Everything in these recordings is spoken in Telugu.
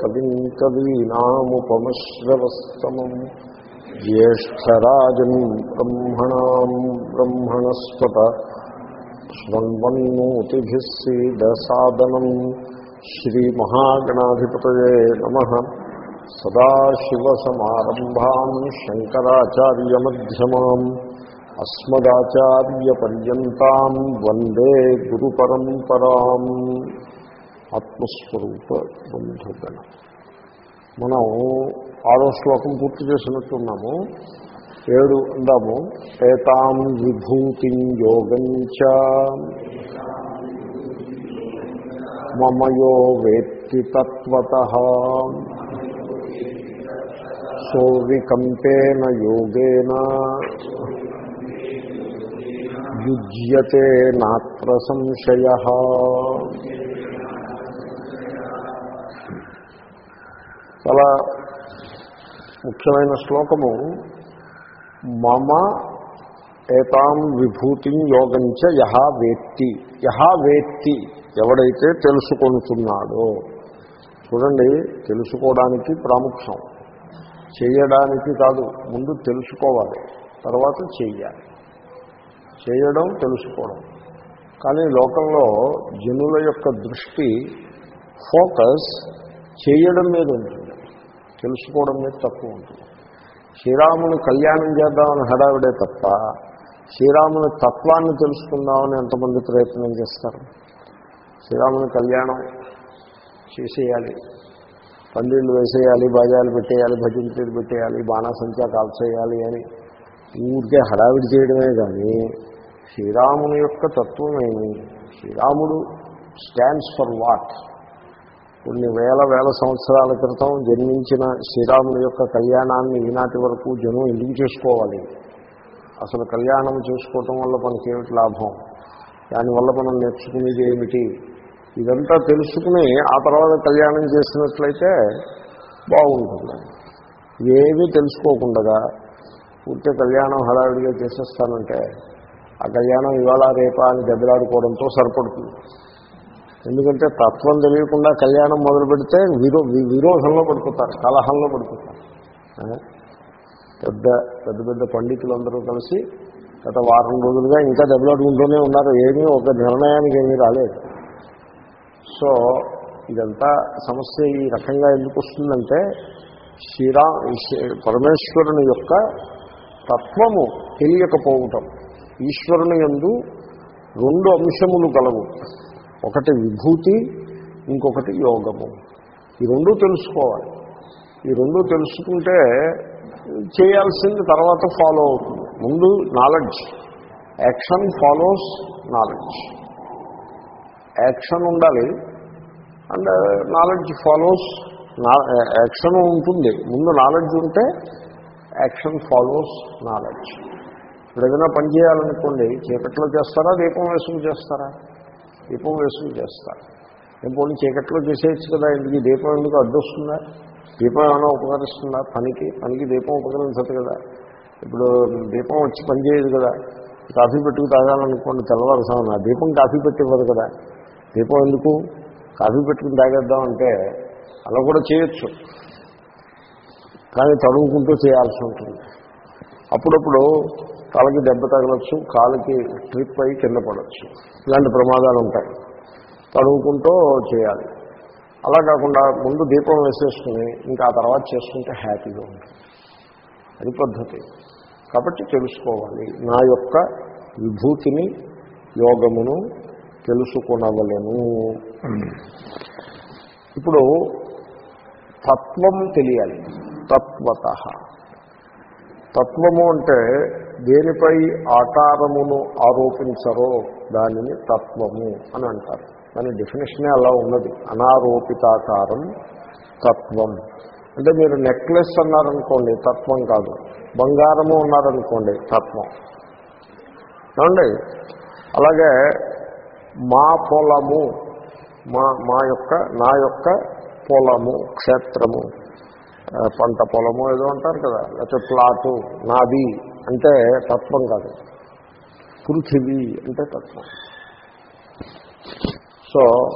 కవిం కవీనాముపమశ్రవస్తమం జ్యేష్టరాజం బ్రహ్మణా బ్రహ్మణస్పత. స్వన్వన్నోతిభిస్సీదసాదనం శ్రీమహాగణాధిపత సదాశివసమారంభా శంకరాచార్యమ్యమా అస్మదాచార్యపర్యంతం వందే గురు పరంపరా ఆత్మస్వరూప బంధుగణం మనం ఆరో శ్లోకం పూర్తి చేసినట్టున్నాము. ఏడు అందాము. ఏతాం విభూతి యోగంచ మమయో వేత్తి తత్వత. సోవికంపేన యోగేన. యుజ్యతే నాత్ర సంశయ. చాలా ముఖ్యమైన శ్లోకము. మమ ఏతాం విభూతి యోగంచ యహా వేత్తి. యహా వేత్తి ఎవడైతే తెలుసుకొనుతున్నాడో చూడండి తెలుసుకోవడానికి ప్రాముఖ్యం. చేయడానికి కాదు ముందు తెలుసుకోవాలి తర్వాత చేయాలి చేయడం తెలుసుకోవడం. కానీ లోకంలో జనుల యొక్క దృష్టి ఫోకస్ చేయడం మీద ఉంది. తెలుసుకోవడం మీద తక్కువ ఉంటుంది. శ్రీరాముని కళ్యాణం చేద్దామని హడావిడే తప్ప శ్రీరాముని తత్వాన్ని తెలుసుకుందామని ఎంతమంది ప్రయత్నం చేస్తారు? శ్రీరాముని కళ్యాణం చేసేయాలి. పందిళ్ళు వేసేయాలి బాజాలు పెట్టేయాలి భజంతీలు పెట్టేయాలి బాణాసంచా కాల్చేయాలి అని ఊరికే హడావిడి చేయడమే కానీ శ్రీరాముని యొక్క తత్వమేమి శ్రీరాముడు స్టాండ్స్ ఫర్ వాట్ కొన్ని వేల వేల సంవత్సరాల క్రితం జన్మించిన శ్రీరాముని యొక్క కళ్యాణాన్ని ఈనాటి వరకు జనం ఎందుకు చేసుకోవాలి? అసలు కళ్యాణం చేసుకోవటం వల్ల మనకేమిటి లాభం? దానివల్ల మనం నేర్చుకునేది ఏమిటి? ఇదంతా తెలుసుకుని ఆ తర్వాత కళ్యాణం చేసినట్లయితే బాగుంటుంది. ఏమీ తెలుసుకోకుండా పూర్తి కళ్యాణం హడావిడిగా చేసేస్తానంటే ఆ కళ్యాణం ఇవాళ రేపా అని దెబ్బలాడుకోవడంతో సరిపడుతుంది. ఎందుకంటే తత్వం తెలియకుండా కళ్యాణం మొదలు పెడితే విరో విరోధంలో పడిపోతారు కలహంలో పడిపోతారు. పెద్ద పెద్ద పెద్ద పండితులందరూ కలిసి గత వారం రోజులుగా ఇంకా దెబ్బలాడుకుంటూనే ఉన్నారు. ఏమీ ఒక నిర్ణయానికి ఏమీ రాలేదు. సో ఇదంతా సమస్య ఈ రకంగా ఎందుకు వస్తుందంటే శ్రీరా పరమేశ్వరుని యొక్క తత్వము తెలియకపోవటం ఈశ్వరుని ఎందు రెండు అంశములు కలవు. ఒకటి విభూతి ఇంకొకటి యోగము. ఈ రెండు తెలుసుకోవాలి. ఈ రెండు తెలుసుకుంటే చేయాల్సింది తర్వాత ఫాలో అవుతుంది. ముందు knowledge action follows knowledge action ఉండాలి. అండ్ నాలెడ్జ్ ఫాలోస్ యాక్షన్ ఉంటుంది. ముందు నాలెడ్జ్ ఉంటే యాక్షన్ ఫాలోస్ నాలెడ్జ్ ఇప్పుడు ఏదైనా పని చేయాలనుకోండి చీకట్లో చేస్తారా దీపం వేసుకుని చేస్తారా? దీపం వేసుకుని చేస్తారు నేను పోనీ చీకట్లో చేసేయచ్చు కదా ఇంటికి దీపం ఎందుకు అడ్డొస్తుందా? దీపం ఏమైనా ఉపకరిస్తుందా? పనికి పనికి దీపం ఉపకరించదు కదా. ఇప్పుడు దీపం వచ్చి పని చేయదు కదా. కాఫీ పెట్టుకు తాగాలనుకోండి తెల్లవారుసామన్నా దీపం కాఫీ పెట్టివ్వదు కదా. దీపం ఎందుకు? కాఫీ పెట్టుకుని తాగేద్దామంటే అలా కూడా చేయొచ్చు. కానీ తడుముకుంటూ చేయాల్సి ఉంటుంది. అప్పుడప్పుడు తలకి దెబ్బ తగలచ్చు కాలుకి ట్రిప్ అయి కింద పడవచ్చు ఇలాంటి ప్రమాదాలు ఉంటాయి తడువుకుంటూ చేయాలి. అలా కాకుండా ముందు దీపం వేసేసుకుని ఇంకా ఆ తర్వాత చేసుకుంటే హ్యాపీగా ఉంటుంది. అది పద్ధతి. కాబట్టి తెలుసుకోవాలి. నా యొక్క విభూతిని యోగమును తెలుసుకునవలను. ఇప్పుడు తత్వం తెలియాలి. తత్వత. తత్వము అంటే దేనిపై ఆకారమును ఆరోపించరో దానిని తత్వము అని అంటారు. దాని డెఫినేషనే అలా ఉన్నది. అనారోపితాకారం తత్వం. అంటే మీరు నెక్లెస్ అన్నారనుకోండి తత్వం కాదు. బంగారము ఉన్నారనుకోండి తత్వం. ఏమండి? అలాగే మా పొలము మా మా యొక్క నా యొక్క పొలము క్షేత్రము పంట పొలము ఏదో అంటారు కదా లేకపోతే ప్లాటు నాది అంటే తత్వం కాదు. పృథివీ అంటే తత్వం. సో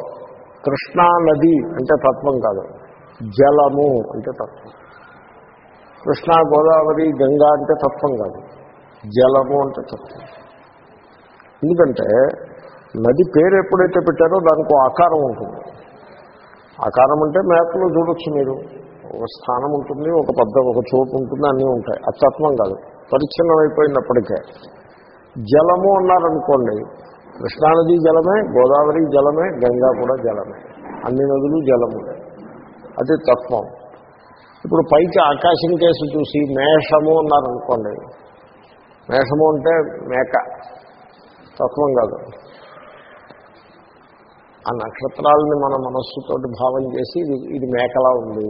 కృష్ణా నది అంటే తత్వం కాదు. జలము అంటే తత్వం. కృష్ణా గోదావరి గంగా అంటే తత్వం కాదు. జలము అంటే తత్వం. ఎందుకంటే నది పేరు ఎప్పుడైతే పెట్టారో దానికి ఆకారం ఉంటుంది. ఆకారం అంటే మ్యాప్లో చూడొచ్చు మీరు. ఒక స్థానం ఉంటుంది ఒక పెద్ద ఒక చోటు ఉంటుంది అన్నీ ఉంటాయి. అది తత్వం కాదు. పరిచ్ఛిన్నమైపోయినప్పటికే. జలము అన్నారనుకోండి కృష్ణానది జలమే గోదావరి జలమే గంగా కూడా జలమే. అన్ని నదులు జలములే. అది తత్వం. ఇప్పుడు పైకి ఆకాశం కేసు చూసి మేషము అన్నారనుకోండి మేషము అంటే మేక. తత్వం కాదు. ఆ నక్షత్రాలని మన మనస్సుతోటి భావం చేసి ఇది ఇది మేకలా ఉంది.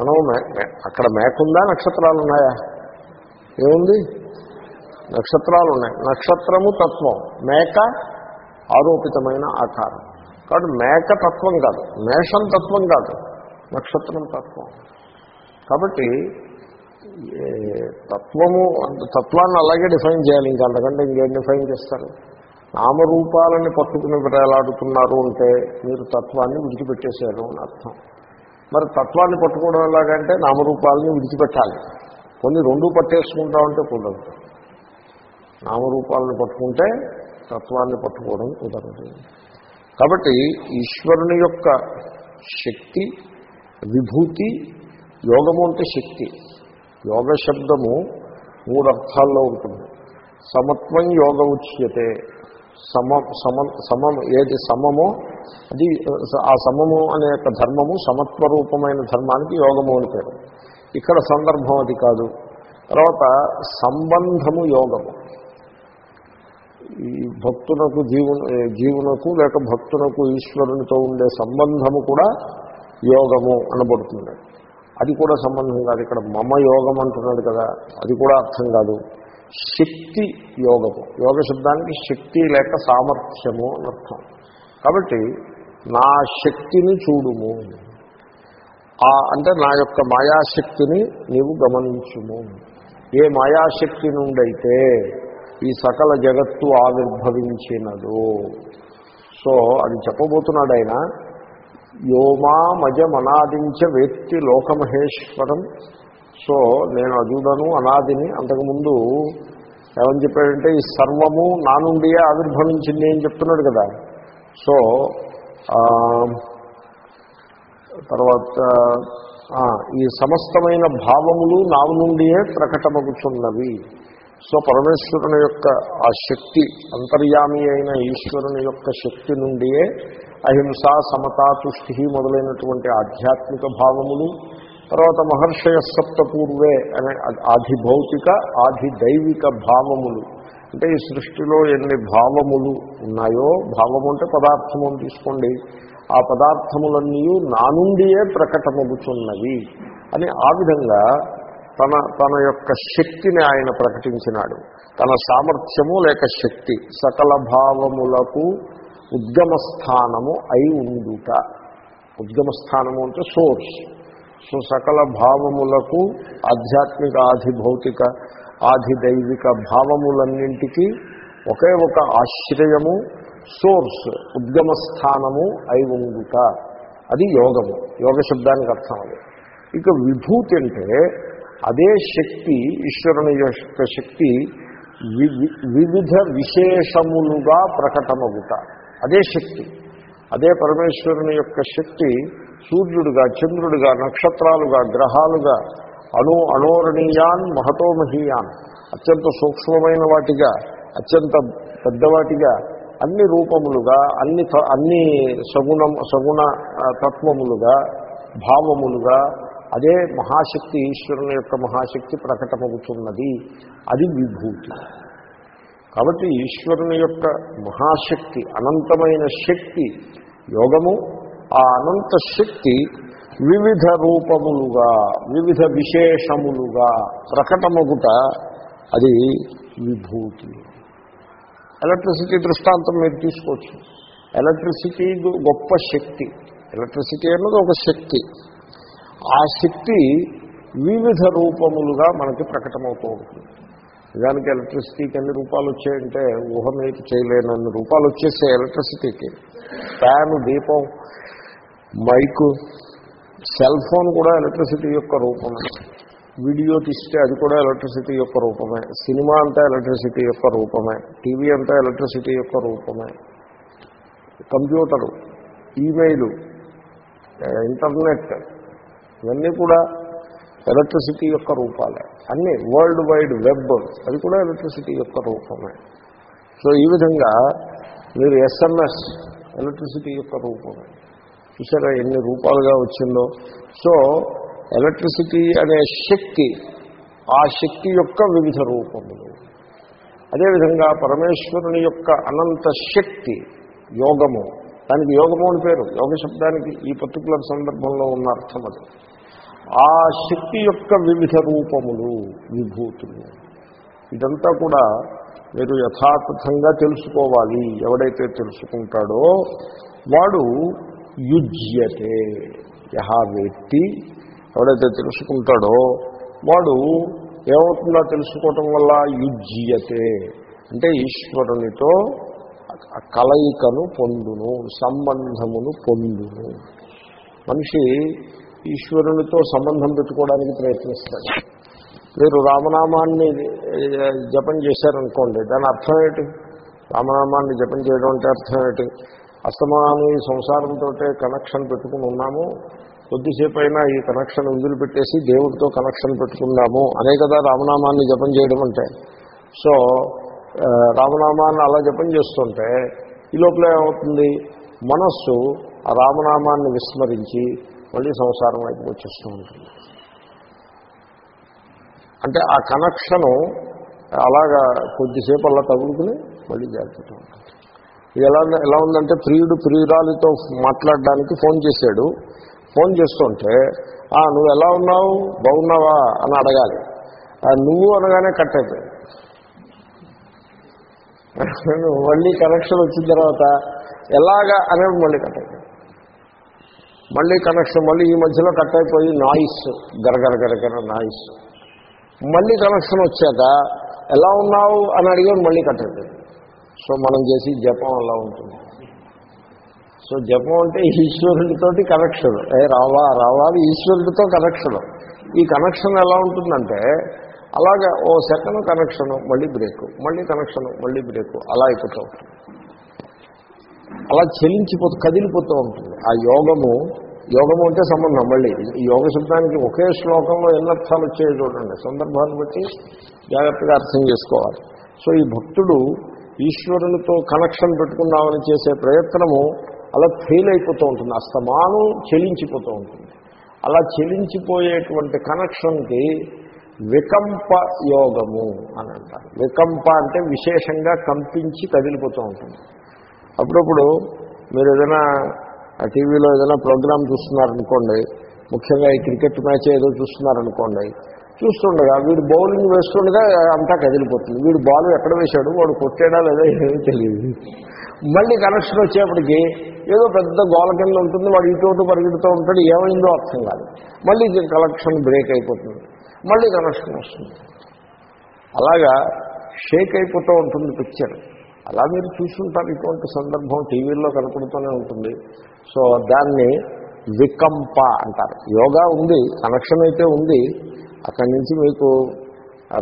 మనం మే- మే- అక్కడ మేక ఉందా నక్షత్రాలు ఉన్నాయా ఏముంది? నక్షత్రాలు ఉన్నాయి నక్షత్రము తత్వం. మేక ఆరోపితమైన ఆకారం. కాబట్టి మేక తత్వం కాదు. మేషం తత్వం కాదు. నక్షత్రం తత్వం. కాబట్టి తత్వము తత్వాన్ని అలాగే డిఫైన్ చేయాలి. ఇంకా అంతకంటే ఇంకేం డిఫైన్ చేస్తారు? నామరూపాలని పట్టుకుని వేలాడుతున్నారు అంటే మీరు తత్వాన్ని విడిచిపెట్టేశారు అని అర్థం. మరి తత్వాన్ని పట్టుకోవడం ఎలాగంటే నామరూపాలని విడిచిపెట్టాలి. కొన్ని రెండు పట్టేసుకుంటా ఉంటే కుదరదు. నామరూపాలను పట్టుకుంటే తత్వాన్ని పట్టుకోవడం కుదరదు. కాబట్టి ఈశ్వరుని యొక్క శక్తి విభూతి యోగము అంటే శక్తి. యోగ శబ్దము మూడు అర్థాల్లో ఉంటుంది. సమత్వం యోగ ఉచ్యతే. సమ సమ సమం ఏది సమమో అది ఆ సమము అనే యొక్క ధర్మము సమత్వ రూపమైన ధర్మానికి యోగము అని పేరు. ఇక్కడ సందర్భం అది కాదు. తర్వాత సంబంధము యోగము. ఈ భక్తునకు జీవు జీవునకు లేక భక్తునకు ఈశ్వరునితో ఉండే సంబంధము కూడా యోగము అనబడుతుంది. అది కూడా సంబంధం కాదు. ఇక్కడ మమ యోగం అంటున్నాడు కదా అది కూడా అర్థం కాదు. శక్తి యోగము. యోగ శబ్దానికి శక్తి లేక సామర్థ్యము అని అర్థం కాబట్టి నా శక్తిని చూడుము. ఆ అంటే నా యొక్క మాయాశక్తిని నీవు గమనించుము. ఏ మాయాశక్తి నుండైతే ఈ సకల జగత్తు ఆవిర్భవించినదో. సో అది చెప్పబోతున్నాడు ఆయన. యోమామజమనాదించ వేత్తి లోకమహేశ్వరం. సో నేను అజుడను అనాదిని అంతకుముందు ఏమని చెప్పాడంటే ఈ సర్వము నా నుండియే ఆవిర్భవించింది అని చెప్తున్నాడు కదా. సో తర్వాత ఈ సమస్తమైన భావములు నా నుండియే ప్రకటమగుచున్నవి సో పరమేశ్వరుని యొక్క ఆ శక్తి అంతర్యామి అయిన ఈశ్వరుని యొక్క శక్తి నుండియే అహింస సమతా తుష్టి మొదలైనటువంటి ఆధ్యాత్మిక భావములు తర్వాత మహర్షయ సప్తపూర్వే అనే ఆది అనే ఆధిభౌతిక ఆధిదైవిక భావములు. అంటే ఈ సృష్టిలో ఎన్ని భావములు ఉన్నాయో భావము అంటే పదార్థము తీసుకోండి. ఆ పదార్థములన్నీ నా నుండియే ప్రకటమగుచున్నవి అని ఆ విధంగా తన తన యొక్క శక్తిని ఆయన ప్రకటించినాడు. తన సామర్థ్యము లేక శక్తి సకల భావములకు ఉద్గమస్థానము అయి ఉండుట. ఉద్గమస్థానము అంటే సోర్స్. సో సకల భావములకు ఆధ్యాత్మిక ఆధిభౌతిక ఆధిదైవిక భావములన్నింటికీ ఒకే ఒక ఆశ్రయము సోర్స్ ఉద్గమస్థానము అయి ఉండుట. అది యోగము. యోగ శబ్దానికి అర్థం అది. ఇక విభూతి అంటే అదే శక్తి ఈశ్వరుని యొక్క శక్తి వివిధ విశేషములుగా ప్రకటమగుట. అదే శక్తి. అదే పరమేశ్వరుని యొక్క శక్తి సూర్యుడుగా చంద్రుడిగా నక్షత్రాలుగా గ్రహాలుగా అణు అణోరణీయాన్ మహతోమహీయాన్ అత్యంత సూక్ష్మమైన వాటిగా అత్యంత పెద్దవాటిగా అన్ని రూపములుగా అన్ని త- అన్ని సగుణ సగుణ తత్వములుగా భావములుగా అదే మహాశక్తి ఈశ్వరుని యొక్క మహాశక్తి ప్రకటమవుతున్నది. అది విభూతి. కాబట్టి ఈశ్వరుని యొక్క మహాశక్తి అనంతమైన శక్తి యోగము. ఆ అనంత శక్తి వివిధ రూపములుగా వివిధ విశేషములుగా ప్రకటమగుట అది విభూతి. ఎలక్ట్రిసిటీ దృష్టాంతం మీరు తీసుకోవచ్చు. ఎలక్ట్రిసిటీ గొప్ప శక్తి. ఎలక్ట్రిసిటీ అన్నది ఒక శక్తి. ఆ శక్తి వివిధ రూపములుగా మనకి ప్రకటమవుతూ ఉంటుంది. నిజానికి ఎలక్ట్రిసిటీకి ఎన్ని రూపాలు వచ్చాయంటే ఊహ మీకు చేయలేనన్ని రూపాలు వచ్చేసే ఎలక్ట్రిసిటీకి. ఫ్యాన్ దీపం మైకు సెల్ ఫోన్ కూడా ఎలక్ట్రిసిటీ యొక్క రూపం వీడియో తీస్తే అది కూడా ఎలక్ట్రిసిటీ యొక్క రూపమే. సినిమా అంతా ఎలక్ట్రిసిటీ యొక్క రూపమే. టీవీ అంతా ఎలక్ట్రిసిటీ యొక్క రూపమే. కంప్యూటరు ఈమెయిలు ఇంటర్నెట్ ఇవన్నీ కూడా ఎలక్ట్రిసిటీ యొక్క రూపాలే. అన్నీ వరల్డ్ వైడ్ వెబ్ అది కూడా ఎలక్ట్రిసిటీ యొక్క రూపమే. సో ఈ విధంగా మీరు ఎస్ఎంఎస్ ఎలక్ట్రిసిటీ యొక్క రూపమే. చూసారా ఎన్ని రూపాలుగా వచ్చిందో? సో ఎలక్ట్రిసిటీ అనే శక్తి ఆ శక్తి యొక్క వివిధ రూపములు. అదేవిధంగా పరమేశ్వరుని యొక్క అనంత శక్తి యోగము. దానికి యోగము అని పేరు. యోగ శబ్దానికి ఈ పర్టికులర్ సందర్భంలో ఉన్న అర్థం అది. ఆ శక్తి యొక్క వివిధ రూపములు విభూతులు. ఇదంతా కూడా మీరు యథాతథంగా తెలుసుకోవాలి. ఎవడైతే తెలుసుకుంటాడో వాడు యుజ్యతే. యహా వ్యక్తి ఎవడైతే తెలుసుకుంటాడో వాడు ఏమవుతుందో తెలుసుకోవటం వల్ల యుజ్యతే. అంటే ఈశ్వరునితో కలయికను పొందును సంబంధమును పొందును. మనిషి ఈశ్వరునితో సంబంధం పెట్టుకోవడానికి ప్రయత్నిస్తాడు. మీరు రామనామాన్ని జపం చేశారనుకోండి దాని అర్థం ఏంటి? రామనామాన్ని జపం చేయడం అంటే అర్థం ఏంటి? అస్తమానం సంసారంతో కనెక్షన్ పెట్టుకుని ఉన్నాము. కొద్దిసేపు అయినా ఈ కనెక్షన్ వదిలిపెట్టేసి దేవుడితో కనెక్షన్ పెట్టుకుందాము. అనే కదా రామనామాన్ని జపం చేయడం అంటే. సో రామనామాన్ని అలా జపం చేస్తుంటే ఈ లోపల ఏమవుతుంది? మనస్సు ఆ రామనామాన్ని విస్మరించి మళ్ళీ సంసారం వైపు వచ్చేస్తూ ఉంటుంది. అంటే ఆ కనెక్షను అలాగా కొద్దిసేపు అలా తగులుకుని మళ్ళీ జాగ్రత్త ఉంటుంది. ఇది ఎలా ఎలా ఉందంటే ప్రియుడు ప్రియురాలితో మాట్లాడడానికి ఫోన్ చేశాడు. ఫోన్ చేస్తుంటే నువ్వు ఎలా ఉన్నావు? బాగున్నావా? అని అడగాలి. నువ్వు అనగానే కట్ అయిపోయింది. మళ్ళీ కనెక్షన్ వచ్చిన తర్వాత ఎలాగా అనేది మళ్ళీ కట్ అయిపోయింది. మళ్ళీ కనెక్షన్ మళ్ళీ ఈ మధ్యలో కట్ అయిపోయి నాయిస్ గరగర గరగర నాయిస్ మళ్ళీ కనెక్షన్ వచ్చాక ఎలా ఉన్నావు? అని అడిగాడు మళ్ళీ కట్ అయిపోయింది. సో మనం చేసి జపం అలా ఉంటుంది. సో జపం అంటే ఈశ్వరుడితోటి కనెక్షన్ ఏ రావా రావా ఈశ్వరుడితో కనెక్షన్ ఈ కనెక్షన్ ఎలా ఉంటుందంటే అలాగే ఓ సెకండ్ కనెక్షను మళ్ళీ బ్రేకు మళ్ళీ కనెక్షను మళ్ళీ బ్రేకు అలా అయిపోతూ ఉంటుంది. అలా చెల్లించిపోతూ కదిలిపోతూ ఉంటుంది. ఆ యోగము యోగము అంటే సంబంధం. మళ్ళీ యోగ శబ్దానికి ఒకే శ్లోకంలో ఎన్ని అర్థాలు వచ్చాయో చూడండి. సందర్భాన్ని బట్టి జాగ్రత్తగా అర్థం చేసుకోవాలి. సో ఈ భక్తుడు ఈశ్వరునితో కనెక్షన్ పెట్టుకుందామని చేసే ప్రయత్నము అలా ఫెయిల్ అయిపోతూ ఉంటుంది. అస్తమానం చెలించిపోతూ ఉంటుంది. అలా చెలించిపోయేటువంటి కనెక్షన్కి వికంప యోగము అని అంటారు. వికంప అంటే విశేషంగా కంపించి కదిలిపోతూ ఉంటుంది. అప్పుడప్పుడు మీరు ఏదైనా టీవీలో ఏదైనా ప్రోగ్రామ్ చూస్తున్నారనుకోండి ముఖ్యంగా ఈ క్రికెట్ మ్యాచ్ ఏదో చూస్తున్నారనుకోండి చూస్తుండగా వీడు బౌలింగ్ వేస్తుండగా అంతా కదిలిపోతుంది. వీడు బాల్ ఎక్కడ వేశాడు? వాడు కొట్టాడా లేదా ఏమీ తెలియదు. మళ్ళీ కనెక్షన్ వచ్చేప్పటికి ఏదో పెద్ద గోల కింద ఉంటుంది వాడు ఇటు పరిగెడుతూ ఉంటాడు ఏమైందో అర్థం కాదు. మళ్ళీ కనెక్షన్ బ్రేక్ అయిపోతుంది మళ్ళీ కనెక్షన్ వస్తుంది. అలాగా షేక్ అయిపోతూ ఉంటుంది పిక్చర్ అలా మీరు చూసుంటారు ఇటువంటి సందర్భం టీవీల్లో కనపడుతూనే ఉంటుంది. సో దాన్ని వికంప అంటారు. యోగా ఉంది కనెక్షన్ అయితే ఉంది. అక్కడి నుంచి మీకు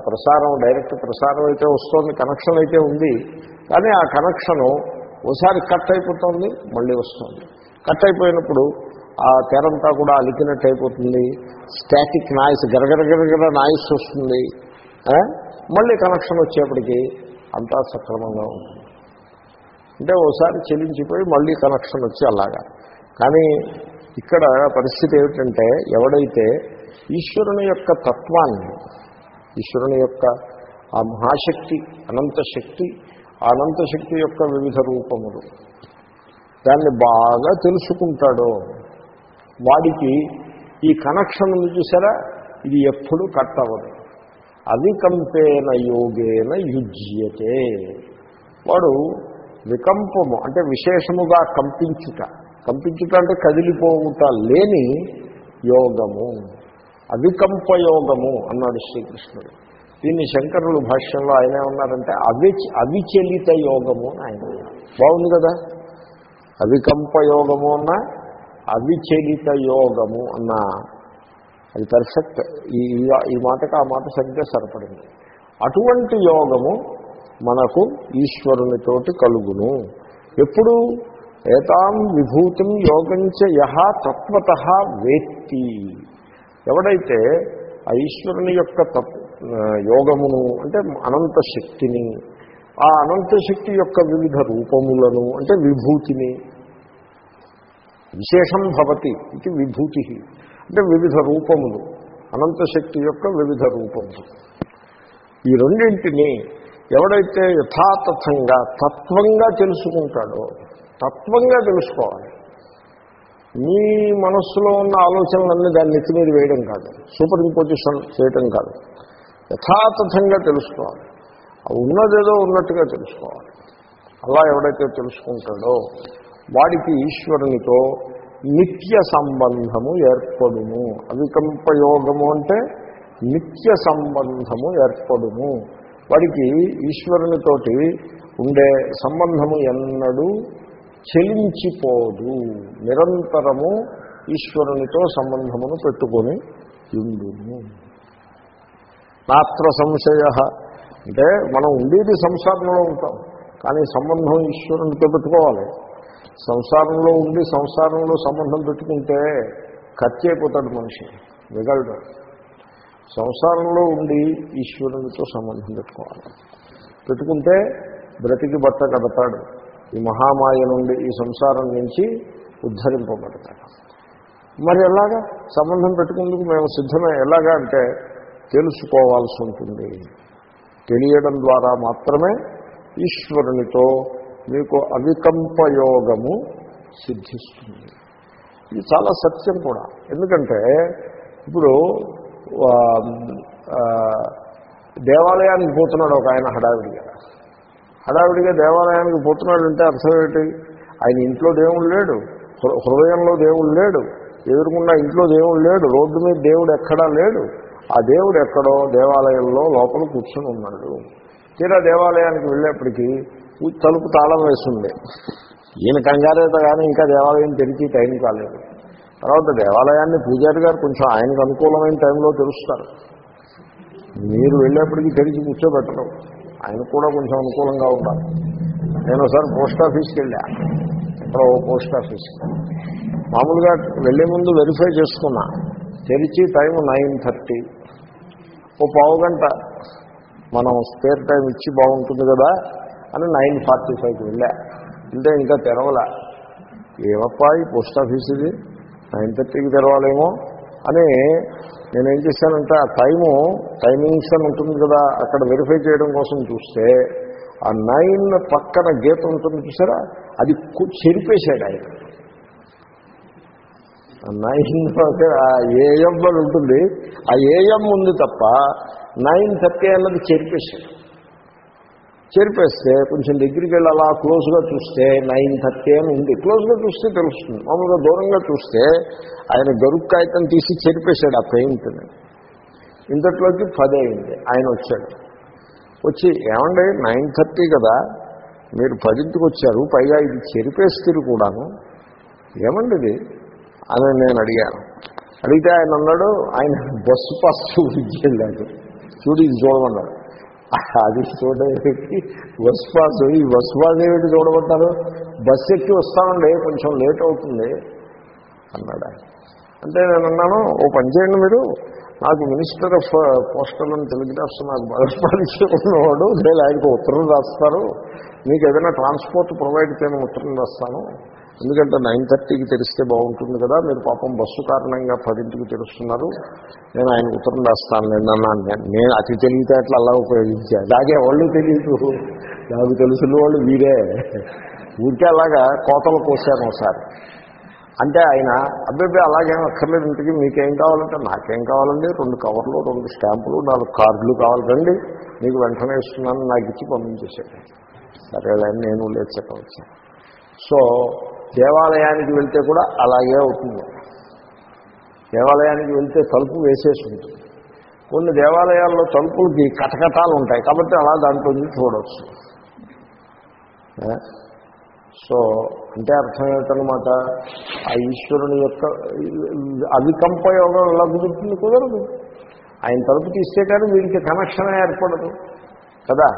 ప్రసారం డైరెక్ట్ ప్రసారం అయితే వస్తుంది కనెక్షన్ అయితే ఉంది. కానీ ఆ కనెక్షను ఒకసారి కట్ అయిపోతుంది మళ్ళీ వస్తుంది. కట్ అయిపోయినప్పుడు ఆ తెరంతా కూడా అలికినట్టు అయిపోతుంది. స్టాటిక్ నాయిస్ గరగర నాయిస్ వస్తుంది. మళ్ళీ కనెక్షన్ వచ్చేప్పటికి అంతా సక్రమంగా ఉంటుంది. అంటే ఓసారి చెల్లించిపోయి మళ్ళీ కనెక్షన్ వచ్చి అలాగా. కానీ ఇక్కడ పరిస్థితి ఏమిటంటే ఎవడైతే ఈశ్వరుని యొక్క తత్వాన్ని ఈశ్వరుని యొక్క ఆ మహాశక్తి అనంత శక్తి అనంత శక్తి యొక్క వివిధ రూపములు. దాన్ని బాగా తెలుసుకుంటాడో. వాడికి ఈ కనెక్షన్ ఉంది చూసారా? ఇది ఎప్పుడు కట్ అవ్వదు అవికంపేన యోగేన యుజ్యతే. వాడు వికంపము అంటే విశేషముగా కంపించుట. కంపించుట అంటే కదిలిపోవుట లేని యోగము. అవికంప యోగము అన్నాడు శ్రీకృష్ణుడు. దీన్ని శంకరులు భాష్యంలో ఆయన ఏమన్నారంటే అవి అవిచలిత యోగము అని ఆయన బాగుంది కదా? అవికంప యోగము అన్న అవిచలిత యోగము అన్న. అది పర్ఫెక్ట్ ఈ ఈ- మాటకు ఆ మాట సరిగ్గా సరిపడింది. అటువంటి యోగము మనకు ఈశ్వరునితోటి కలుగును. ఎప్పుడు? ఏతాం విభూతిం యోగంచ యహ తత్వత వేత్తి. ఎవడైతే ఆ ఈశ్వరుని యొక్క తత్వ యోగమును అంటే అనంత శక్తిని ఆ అనంత శక్తి యొక్క వివిధ రూపములను అంటే విభూతిని విశేషం భవతి ఇది విభూతి అంటే వివిధ రూపములు అనంత శక్తి యొక్క వివిధ రూపములు. ఈ రెండింటిని ఎవడైతే యథాతథంగా తత్వంగా తెలుసుకుంటాడో తత్వంగా తెలుసుకోవాలి. మీ మనస్సులో ఉన్న ఆలోచనలన్నీ దాన్ని నెత్తి మీద వేయడం కాదు సూపర్ ఇంపోజిషన్ చేయడం కాదు. యథాతథంగా తెలుసుకోవాలి. ఉన్నదేదో ఉన్నట్టుగా తెలుసుకోవాలి. అలా ఎవడైతే తెలుసుకుంటాడో వాడికి ఈశ్వరునితో నిత్య సంబంధము ఏర్పడును. అవికంపయోగము అంటే నిత్య సంబంధము ఏర్పడును. వాడికి ఈశ్వరునితోటి ఉండే సంబంధము ఎన్నడూ చెలించిపోదు. నిరంతరము ఈశ్వరునితో సంబంధమును పెట్టుకొని ఉండును. నాత్ర సంశయ. అంటే మనం ఉండేది సంసారంలో ఉంటాం. కానీ సంబంధం ఈశ్వరునితో పెట్టుకోవాలి. సంసారంలో ఉండి సంసారంలో సంబంధం పెట్టుకుంటే ఖర్చు అయిపోతాడు మనిషి మిగలడు. సంసారంలో ఉండి ఈశ్వరునితో సంబంధం పెట్టుకోవాలి. పెట్టుకుంటే బ్రతికి బట్ట కడతాడు. ఈ మహామాయ నుండి ఈ సంసారం నుంచి ఉద్ధరింపబడతాడు. మరి ఎలాగా? సంబంధం పెట్టుకుందుకు మేము సిద్ధమే. ఎలాగా అంటే తెలుసుకోవాల్సి ఉంటుంది తెలియడం ద్వారా మాత్రమే ఈశ్వరునితో మీకు అవికంపయోగము సిద్ధిస్తుంది. ఇది చాలా సత్యం కూడా. ఎందుకంటే ఇప్పుడు దేవాలయానికి పోతున్నాడు ఒక ఆయన హడావిడిగా. హడావిడిగా దేవాలయానికి పోతున్నాడంటే అర్థం ఏంటి ఆయన ఇంట్లో దేవుడు లేడు. హృ- హృదయంలో దేవుడు లేడు. ఎదురుకున్న ఇంట్లో దేవుడు లేడు. రోడ్డు మీద దేవుడు ఎక్కడా లేడు. ఆ దేవుడు ఎక్కడో దేవాలయంలో లోపల కూర్చొని ఉన్నాడు. తీరా దేవాలయానికి వెళ్ళేప్పటికీ తలుపు తాళం వేసింది. ఈయన కంగారేత కానీ ఇంకా దేవాలయం తెరిచి టైం కాలేదు. తర్వాత దేవాలయాన్ని పూజారి గారు కొంచెం ఆయనకు అనుకూలమైన టైంలో తెలుస్తారు. మీరు వెళ్ళేప్పటికీ తెరిచి కూర్చోబెట్టరు. ఆయన కూడా కొంచెం అనుకూలంగా ఉండాలి నేను ఒకసారి పోస్ట్ ఆఫీస్కి వెళ్ళా. ఇక్కడ ఓ పోస్ట్ ఆఫీస్కి. మామూలుగా వెళ్ళే ముందు వెరిఫై చేసుకున్నా. తెరిచి టైం నైన్ థర్టీ. ఓ పావు గంట మనం స్పేర్ టైం ఇచ్చి బాగుంటుంది కదా అని నైన్ ఫార్టీ ఫైవ్కి వెళ్ళా. అంటే ఇంకా తెరవలా. ఏమప్పా ఈ పోస్ట్ ఆఫీస్ ఇది? నైన్ థర్టీకి తెరవాలేమో అని నేనేం చేశానంటే ఆ టైము టైమింగ్స్ అని ఉంటుంది కదా అక్కడ వెరిఫై చేయడం కోసం చూస్తే ఆ నైన్ పక్కన గీత ఉంటుంది చూసారా? అది చెరిపేశాడు ఆయన. నైన్ ఆ ఏఎం అని ఉంటుంది. ఆ ఏఎం ఉంది తప్ప నైన్ థర్టీ అన్నది చెరిపేశాడు చేరిపేస్తే కొంచెం దగ్గరికి వెళ్ళి అలా క్లోజ్గా చూస్తే నైన్ థర్టీ అని ఉంది. క్లోజ్గా చూస్తే తెలుస్తుంది. మామూలుగా దూరంగా చూస్తే ఆయన గరుకు కాగితం తీసి చెరిపేశాడు ఆ పెయింట్ని. ఇంతట్లోకి పది అయింది. ఆయన వచ్చాడు. వచ్చి ఏమండి నైన్ థర్టీ కదా మీరు పదింటికి వచ్చారు. పైగా ఇది చెరిపేస్తారు కూడాను. ఏమండి ఇది? అని నేను అడిగాను. అడిగితే ఆయన అన్నాడు ఆయన బస్సు పాస్ చూపించి వెళ్ళాడు చూడు ఇది చూడమన్నాడు అది చూడేటి బస్ పాస్ ఈ బస్ పాస్ ఏమిటి చూడబట్టారు బస్సు ఎక్కి వస్తామండి కొంచెం లేట్ అవుతుంది అన్నాడు అంటే నేను అన్నాను ఓ పని చేయండి మీరు. నాకు minister of postal and telegraphs నాకు బలపాలించి ఉన్నవాడు నేను ఆయనకు ఉత్తరం రాస్తారు. మీకు ఏదైనా ట్రాన్స్పోర్ట్ ప్రొవైడ్ చేయని ఉత్తరం రాస్తాను. ఎందుకంటే నైన్ థర్టీకి తెరిస్తే బాగుంటుంది కదా మీరు పాపం బస్సు కారణంగా పదింటికి తెరుస్తున్నారు. నేను ఆయన ఉత్తరం రాస్తాను నేను అన్నాను నేను అతి అతి తెలివితేటలు అలా ఉపయోగించాను అలాగే వాళ్ళు తెలియదు నాకు తెలిసిన వాళ్ళు వీరే. ఊరికే అలాగా కోతలు కోసాను ఒకసారి. అంటే ఆయన అబ్బాయి అలాగేం అక్కర్లేదు ఇంటికి మీకేం కావాలంటే నాకేం కావాలండి? రెండు కవర్లు రెండు స్టాంపులు నాలుగు కార్డులు కావాలండి. మీకు వెంటనే ఇస్తున్నాను నాకు ఇచ్చి పంపించేసాడు సరేలే నేను లేచక వచ్చాను సో దేవాలయానికి వెళ్తే కూడా అలాగే అవుతుంది. దేవాలయానికి వెళ్తే తలుపు వేసేసి ఉంటుంది. కొన్ని దేవాలయాల్లో తలుపులకి కటకటాలు ఉంటాయి. కాబట్టి అలా దాంట్లో నుంచి చూడవచ్చు సో అంటే అర్థం ఏంటనమాట ఆ ఈశ్వరుని యొక్క అవికంప యోగం ఎలా కుదురుతుంది కుదరదు. ఆయన తలుపు తీస్తే కానీ వీడికి కనెక్షన్ ఏర్పడదు. కదా?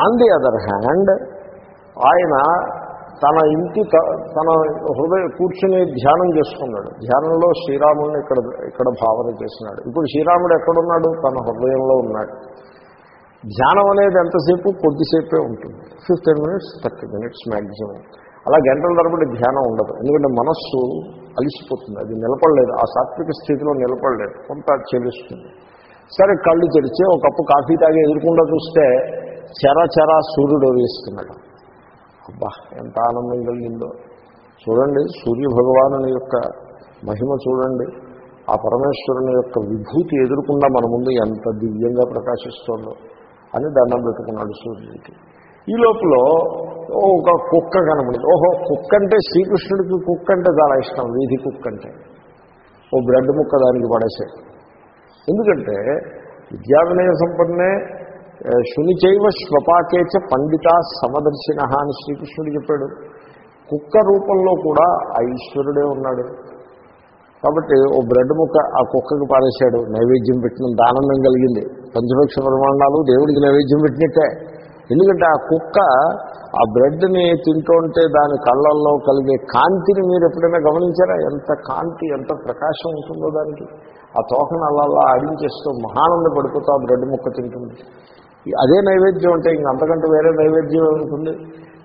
ఆన్ ది అదర్ హ్యాండ్ ఆయన తన ఇంటి తన హృదయ కూర్చుని ధ్యానం చేసుకున్నాడు ధ్యానంలో శ్రీరాముడిని ఇక్కడ ఇక్కడ భావన చేసినాడు ఇప్పుడు శ్రీరాముడు ఎక్కడున్నాడు? తన హృదయంలో ఉన్నాడు. ధ్యానం అనేది ఎంతసేపు? కొద్దిసేపే ఉంటుంది. Fifteen minutes thirty minutes maximum అలా గంటల తరబడి ధ్యానం ఉండదు. ఎందుకంటే మనస్సు అలిసిపోతుంది. అది నిలబడలేదు. ఆ సాత్విక స్థితిలో నిలబడలేదు. కొంత చెల్లిస్తుంది సరే కళ్ళు తెరిచి ఒక కప్పు కాఫీ తాగి ఎదురుకుండా చూస్తే చరా చరా సూర్యుడు వేస్తున్నాడు అబ్బా ఎంత ఆనందం కలిగిందో. చూడండి సూర్య భగవానుని యొక్క మహిమ చూడండి. ఆ పరమేశ్వరుని యొక్క విభూతి ఎదురుకుండా మన ముందు ఎంత దివ్యంగా ప్రకాశిస్తోందో అని దండం పెట్టుకున్నాడు సూర్యుడికి. ఈ లోపల ఓ ఒక కుక్క కనబడింది. ఓహో కుక్క అంటే శ్రీకృష్ణుడికి కుక్క అంటే చాలా ఇష్టం వీధి కుక్క అంటే ఓ బ్రెడ్ ముక్క దానికి పడేసాడు ఎందుకంటే విద్యా వినయ సంపన్నే ఏ, శునిచైవ శ్వపాకేచ పండిత సమదర్శిన అని శ్రీకృష్ణుడు చెప్పాడు. కుక్క రూపంలో కూడా ఆ ఈశ్వరుడే ఉన్నాడు. కాబట్టి ఓ బ్రెడ్ ముక్క ఆ కుక్కకి పారేశాడు. నైవేద్యం పెట్టినంత ఆనందం కలిగింది. పంచపక్ష ప్రమాణాలు దేవుడికి నైవేద్యం పెట్టినట్టే. ఎందుకంటే ఆ కుక్క ఆ బ్రెడ్ని తింటుంటే దాని కళ్ళల్లో కలిగే కాంతిని మీరు ఎప్పుడైనా గమనించారా? ఎంత కాంతి ఎంత ప్రకాశం ఉంటుందో దానికి. ఆ తోకను అలా అలా ఆడించేస్తూ మహానంద పడిపోతూ ఆ బ్రెడ్ ముక్క తింటుంది. అదే నైవేద్యం అంటే ఇంక అంతకంటే వేరే నైవేద్యం ఉంటుంది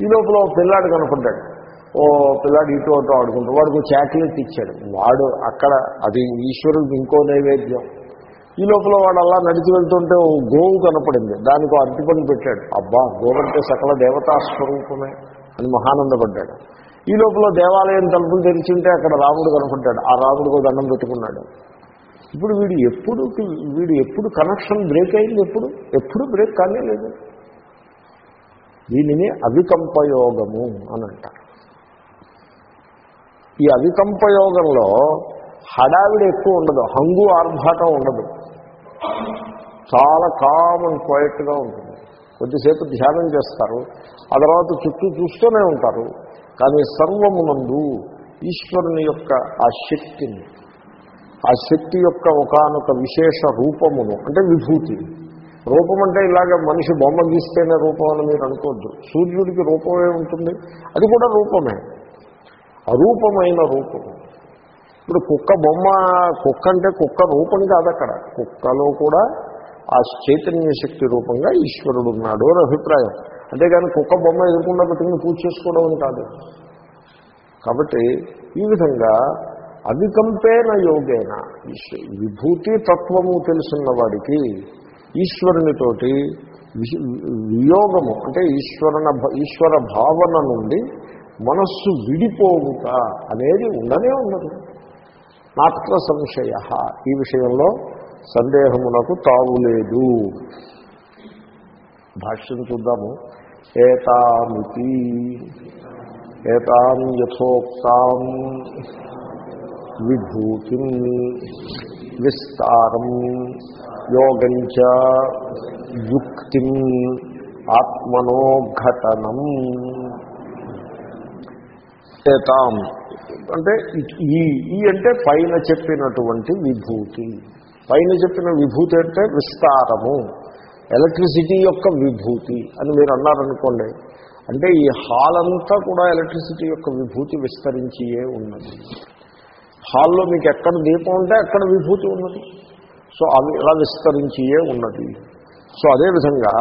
ఈ లోపల పిల్లాడు కనపడ్డాడు ఓ పిల్లాడు ఇటు అటు ఆడుకుంటాడు. వాడికి చాక్లెట్ ఇచ్చాడు. వాడు అక్కడ అది ఈశ్వరుడికి ఇంకో నైవేద్యం. ఈ లోపల వాడు అలా నడిచి వెళ్తుంటే ఓ గోవు కనపడింది. దానికి ఓ అరటిపండు పెట్టాడు. అబ్బా గోవంటే సకల దేవతా స్వరూపమే అని మహానందపడ్డాడు. ఈ లోపల దేవాలయం తలుపులు తెరిచింటే అక్కడ రాముడు కనపడ్డాడు. ఆ రాముడికి దండం పెట్టుకున్నాడు. ఇప్పుడు వీడు ఎప్పుడు వీడు ఎప్పుడు కనెక్షన్ బ్రేక్ అయింది ఎప్పుడు? ఎప్పుడు బ్రేక్ కానీ లేదు. దీనిని అవికంపయోగము అని అంటారు ఈ అవికంపయోగంలో హడావిడి ఎక్కువ ఉండదు హంగు ఆర్భాటం ఉండదు. చాలా కామన్ క్వైట్గా ఉంటుంది. కొద్దిసేపు ధ్యానం చేస్తారు ఆ తర్వాత చుట్టూ చూస్తూనే ఉంటారు. కానీ సర్వమునందు ఈశ్వరుని యొక్క ఆ శక్తిని ఆ శక్తి యొక్క ఒకానొక విశేష రూపమును అంటే విభూతి. రూపం అంటే ఇలాగ మనిషి బొమ్మ గీస్తేనే రూపం అని మీరు అనుకోవద్దు. సూర్యుడికి రూపమే ఉంటుంది. అది కూడా రూపమే. అరూపమైన రూపము ఇప్పుడు కుక్క బొమ్మ కుక్క అంటే కుక్క రూపం కాదు అక్కడ. కుక్కలో కూడా ఆ చైతన్య శక్తి రూపంగా ఈశ్వరుడు ఉన్నాడు అని అభిప్రాయం. అంతేగాని కుక్క బొమ్మ ఎదుర్కొండ పెట్టుకుని పూజ చేసుకోవడం కాదు. కాబట్టి ఈ విధంగా అవికంపేన యోగేన. విభూతి తత్వము తెలుసున్న వాడికి ఈశ్వరునితోటి వియోగము అంటే ఈశ్వరన భ- ఈశ్వర భావన నుండి మనస్సు విడిపోవుట అనేది ఉండనే ఉండదు. నాత్ర సంశయ ఈ విషయంలో సందేహమునకు తావులేదు భాష్యం చూద్దాము. ఏతామితి. ఏతాం యథోక్తాం. విభూతి విస్తారం యోగంచ యుక్తి ఆత్మనోఘటనం ఏతాం అంటే ఈ ఈ అంటే పైన చెప్పినటువంటి విభూతి. పైన చెప్పిన విభూతి అంటే విస్తారము. ఎలక్ట్రిసిటీ యొక్క విభూతి అని మీరు అన్నారనుకోండి. అంటే ఈ హాల్ అంతా కూడా ఎలక్ట్రిసిటీ యొక్క విభూతి విస్తరించియే ఉన్నది. హాల్లో మీకు ఎక్కడ దీపం ఉంటే అక్కడ విభూతి ఉన్నది. సో అవి ఇలా విస్తరించియే ఉన్నది. సో అదేవిధంగా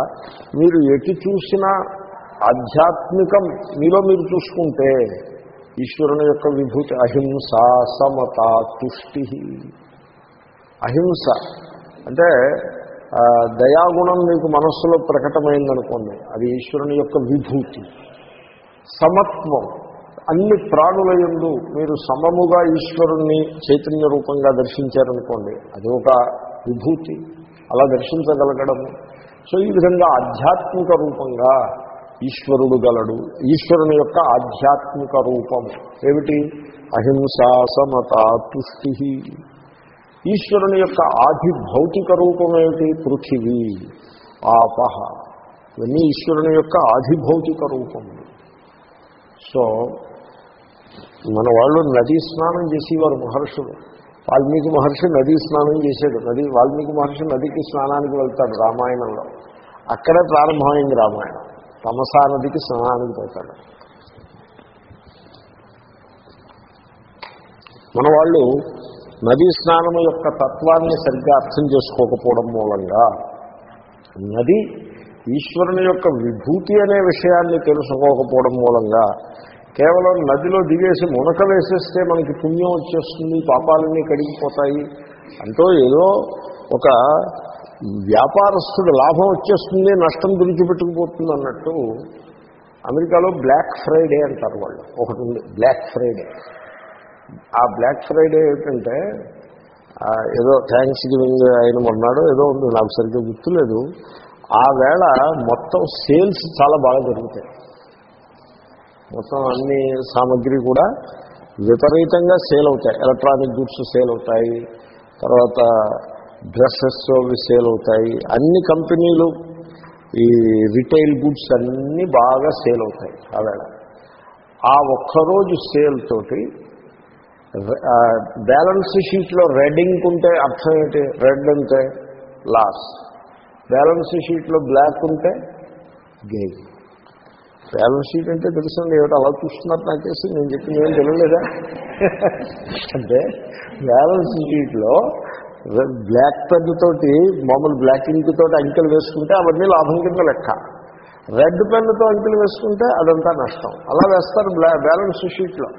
మీరు ఎటు చూసినా ఆధ్యాత్మికం మీలో మీరు చూసుకుంటే ఈశ్వరుని యొక్క విభూతి అహింస సమత తుష్టి. అహింస అంటే దయాగుణం మీకు మనస్సులో ప్రకటమైందనుకోండి అది ఈశ్వరుని యొక్క విభూతి. సమత్వం. అన్ని ప్రాణుల యందు మీరు సమముగా ఈశ్వరుణ్ణి చైతన్య రూపంగా దర్శించారనుకోండి అది ఒక విభూతి. అలా దర్శించగలగడము. సో ఈ విధంగా ఆధ్యాత్మిక రూపంగా ఈశ్వరుడు గలడు. ఈశ్వరుని యొక్క ఆధ్యాత్మిక రూపం ఏమిటి? అహింస సమత తుష్టి. ఈశ్వరుని యొక్క ఆది భౌతిక రూపం ఏమిటి? పృథివీ ఆపహ ఇవన్నీ ఈశ్వరుని యొక్క ఆది భౌతిక రూపములు సో మన వాళ్ళు నదీ స్నానం చేసేవారు మహర్షులు. వాల్మీకి మహర్షి నదీ స్నానం చేశాడు. నది వాల్మీకి మహర్షి నదికి స్నానానికి వెళ్తాడు రామాయణంలో. అక్కడే ప్రారంభమైంది రామాయణం. తమసా నదికి స్నానానికి వెళ్తాడు. మన వాళ్ళు నదీ స్నానం యొక్క తత్వాన్ని సరిగ్గా అర్థం చేసుకోకపోవడం మూలంగా నది ఈశ్వరుని యొక్క విభూతి అనే విషయాన్ని తెలుసుకోకపోవడం మూలంగా కేవలం నదిలో దిగేసి మునక వేసేస్తే మనకి పుణ్యం వచ్చేస్తుంది పాపాలన్నీ కడిగిపోతాయి. అంటూ ఏదో ఒక వ్యాపారస్తుడు లాభం వచ్చేస్తుంది నష్టం దురిచిపెట్టుకుపోతుంది అన్నట్టు అమెరికాలో బ్లాక్ ఫ్రైడే అంటారు వాళ్ళు. ఒకటి ఉంది బ్లాక్ ఫ్రైడే ఆ బ్లాక్ ఫ్రైడే ఏంటంటే ఏదో థ్యాంక్స్ గివింగ్ అయిన మొన్నాడు ఏదో ఉంది నాకు సరిగ్గా గుర్తులేదు. ఆ వేళ మొత్తం సేల్స్ చాలా బాగా జరుగుతాయి. మొత్తం అన్ని సామాగ్రి కూడా విపరీతంగా సేల్ అవుతాయి. ఎలక్ట్రానిక్ గుడ్స్ సేల్ అవుతాయి. తర్వాత డ్రెస్సెస్ అవి సేల్ అవుతాయి. అన్ని కంపెనీలు ఈ రిటైల్ గుడ్స్ అన్నీ బాగా సేల్ అవుతాయి ఆవేళ ఆ ఒక్కరోజు సేల్ తోటి బ్యాలెన్స్ షీట్లో రెడ్డింగ్ ఉంటే అర్థం ఏంటి? రెడ్ ఉంటే లాస్. బ్యాలెన్స్ షీట్లో బ్లాక్ ఉంటే గెయిన్. బ్యాలెన్స్ షీట్ అంటే తెలుసండి ఏమిటో అలా చూస్తున్నారు నాకేసి నేను చెప్పింది ఏం తెలియలేదా అంటే బ్యాలెన్స్ షీట్లో బ్లాక్ పెన్ తోటి మామూలు బ్లాక్ ఇంక్ తోటి అంకెలు వేసుకుంటే అవన్నీ లాభం కింద లెక్క. రెడ్ పెన్నుతో అంకెలు వేసుకుంటే అదంతా నష్టం. అలా వేస్తారు బ్యాలెన్స్ షీట్లో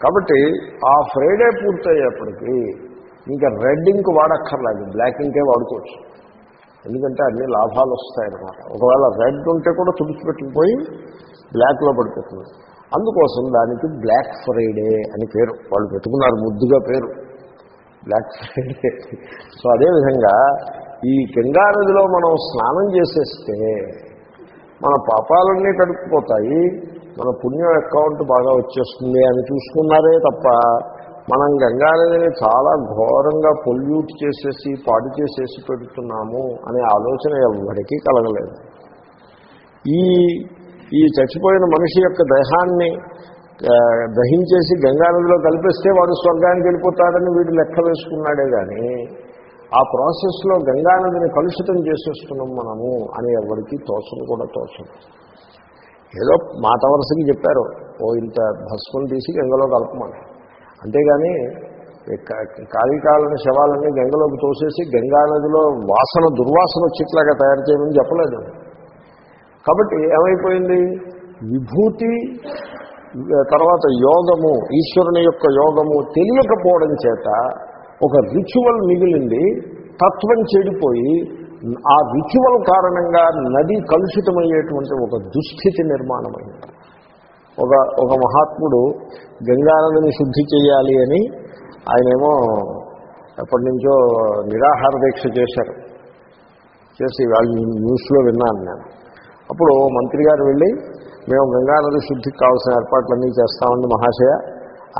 కాబట్టి ఆ ఫ్రైడే పూర్తయ్యేప్పటికీ ఇంకా రెడ్ ఇంక్ వాడక్కర్లేదు. బ్లాక్ ఇంకే వాడుకోవచ్చు. ఎందుకంటే అన్ని లాభాలు వస్తాయన్నమాట. ఒకవేళ రెడ్ ఉంటే కూడా తుడిచిపెట్టుకుపోయి బ్లాక్లో పడిపోతుంది. అందుకోసం దానికి బ్లాక్ ఫ్రైడే అని పేరు. వాళ్ళు పెట్టుకున్నారు ముద్దుగా పేరు. బ్లాక్ ఫ్రైడే సో అదేవిధంగా ఈ గంగా నదిలో మనం స్నానం చేసేస్తే మన పాపాలన్నీ కడుక్కుపోతాయి మన పుణ్యం అకౌంట్ బాగా వచ్చేస్తుంది అని చూసుకున్నారే తప్ప మనం గంగానదిని చాలా ఘోరంగా పొల్యూట్ చేసేసి పాడు చేసేసి పెడుతున్నాము అనే ఆలోచన ఎవరికీ కలగలేదు. ఈ ఈ చచ్చిపోయిన మనిషి యొక్క దేహాన్ని దహించేసి గంగానదిలో కలిపేస్తే వాడు స్వర్గానికి వెళ్ళిపోతాడని వీడు లెక్క వేసుకున్నాడే కానీ ఆ ప్రాసెస్లో గంగానదిని కలుషితం చేసేస్తున్నాం మనము అని ఎవరికి తోచను కూడా తోచదు. ఏదో మాట వరుసకి చెప్పారు ఓ ఇంత భస్మం తీసి గంగలో కలపమని అంతేగాని కాళీకాలని శవాలన్నీ గంగలోకి తోసేసి గంగానదిలో వాసన దుర్వాసన వచ్చేట్లాగా తయారు చేయమని చెప్పలేదు. కాబట్టి ఏమైపోయింది? విభూతి తర్వాత యోగము ఈశ్వరుని యొక్క యోగము తెలియకపోవడం చేత ఒక రిచువల్ మిగిలింది తత్వం చెడిపోయి ఆ రిచువల్ కారణంగా నది కలుషితమయ్యేటువంటి ఒక దుస్థితి నిర్మాణమైంది. ఒక ఒక మహాత్ముడు గంగానదిని శుద్ధి చేయాలి అని ఆయనేమో ఎప్పటి నుంచో నిరాహార దీక్ష చేశారు. చేసి వాళ్ళు న్యూస్లో విన్నాను నేను. అప్పుడు మంత్రి గారు వెళ్ళి మేము గంగానది శుద్ధికి కావాల్సిన ఏర్పాట్లన్నీ చేస్తామండి మహాశయ.